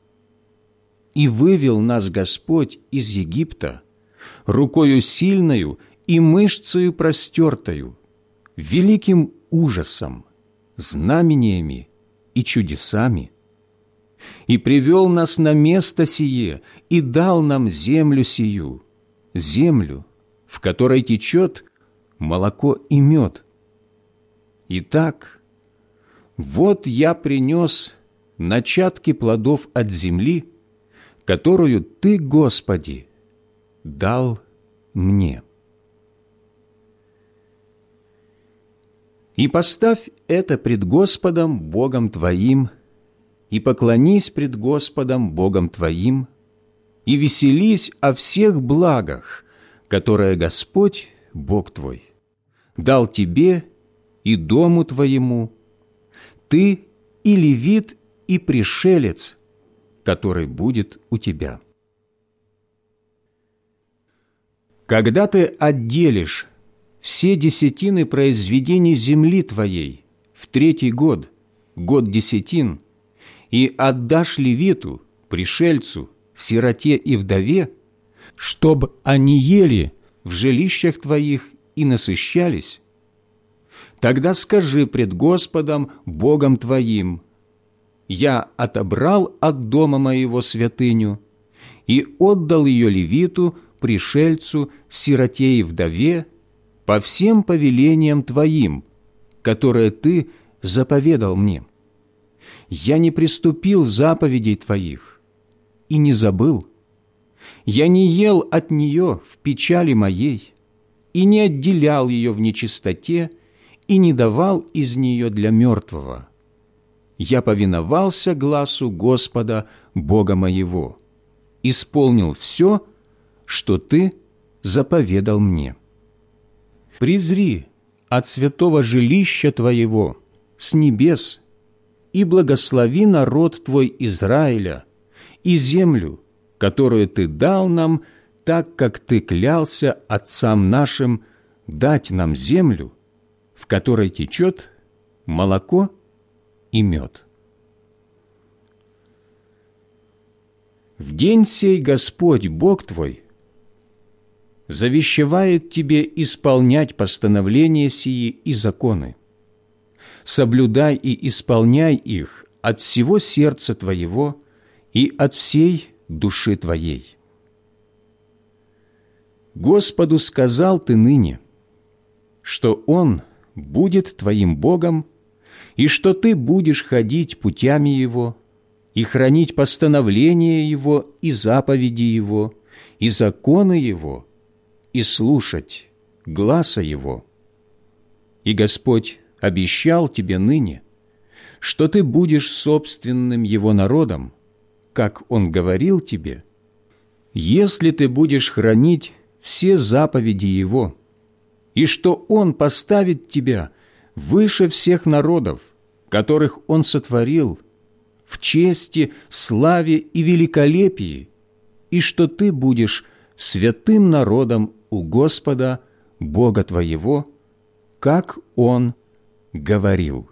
и вывел нас Господь из Египта рукою сильною и мышцею простертою, великим ужасом, знамениями и чудесами, и привел нас на место сие, и дал нам землю сию, землю, в которой течет молоко и мед. Итак, вот я принес начатки плодов от земли, которую Ты, Господи, дал мне. И поставь это пред Господом Богом Твоим, и поклонись пред Господом Богом Твоим, и веселись о всех благах, которые Господь, Бог Твой, дал тебе и дому Твоему, ты и левит, и пришелец, который будет у тебя. Когда ты отделишь все десятины произведений земли твоей в третий год, год десятин, и отдашь левиту, пришельцу, сироте и вдове, чтоб они ели в жилищах твоих и насыщались, тогда скажи пред Господом, Богом твоим, я отобрал от дома моего святыню и отдал ее левиту, пришельцу, сироте и вдове по всем повелениям Твоим, которые Ты заповедал мне. Я не приступил заповедей Твоих и не забыл. Я не ел от нее в печали моей и не отделял ее в нечистоте и не давал из нее для мертвого я повиновался глазу Господа, Бога моего, исполнил все, что Ты заповедал мне. Призри от святого жилища Твоего с небес и благослови народ Твой Израиля и землю, которую Ты дал нам, так как Ты клялся отцам нашим дать нам землю, в которой течет молоко и мед. В день сей Господь, Бог твой, завещевает тебе исполнять постановления сии и законы. Соблюдай и исполняй их от всего сердца твоего и от всей души твоей. Господу сказал ты ныне, что Он будет твоим Богом и что ты будешь ходить путями Его и хранить постановления Его и заповеди Его, и законы Его, и слушать гласа Его. И Господь обещал тебе ныне, что ты будешь собственным Его народом, как Он говорил тебе, если ты будешь хранить все заповеди Его, и что Он поставит тебя выше всех народов, которых Он сотворил, в чести, славе и великолепии, и что ты будешь святым народом у Господа, Бога твоего, как Он говорил».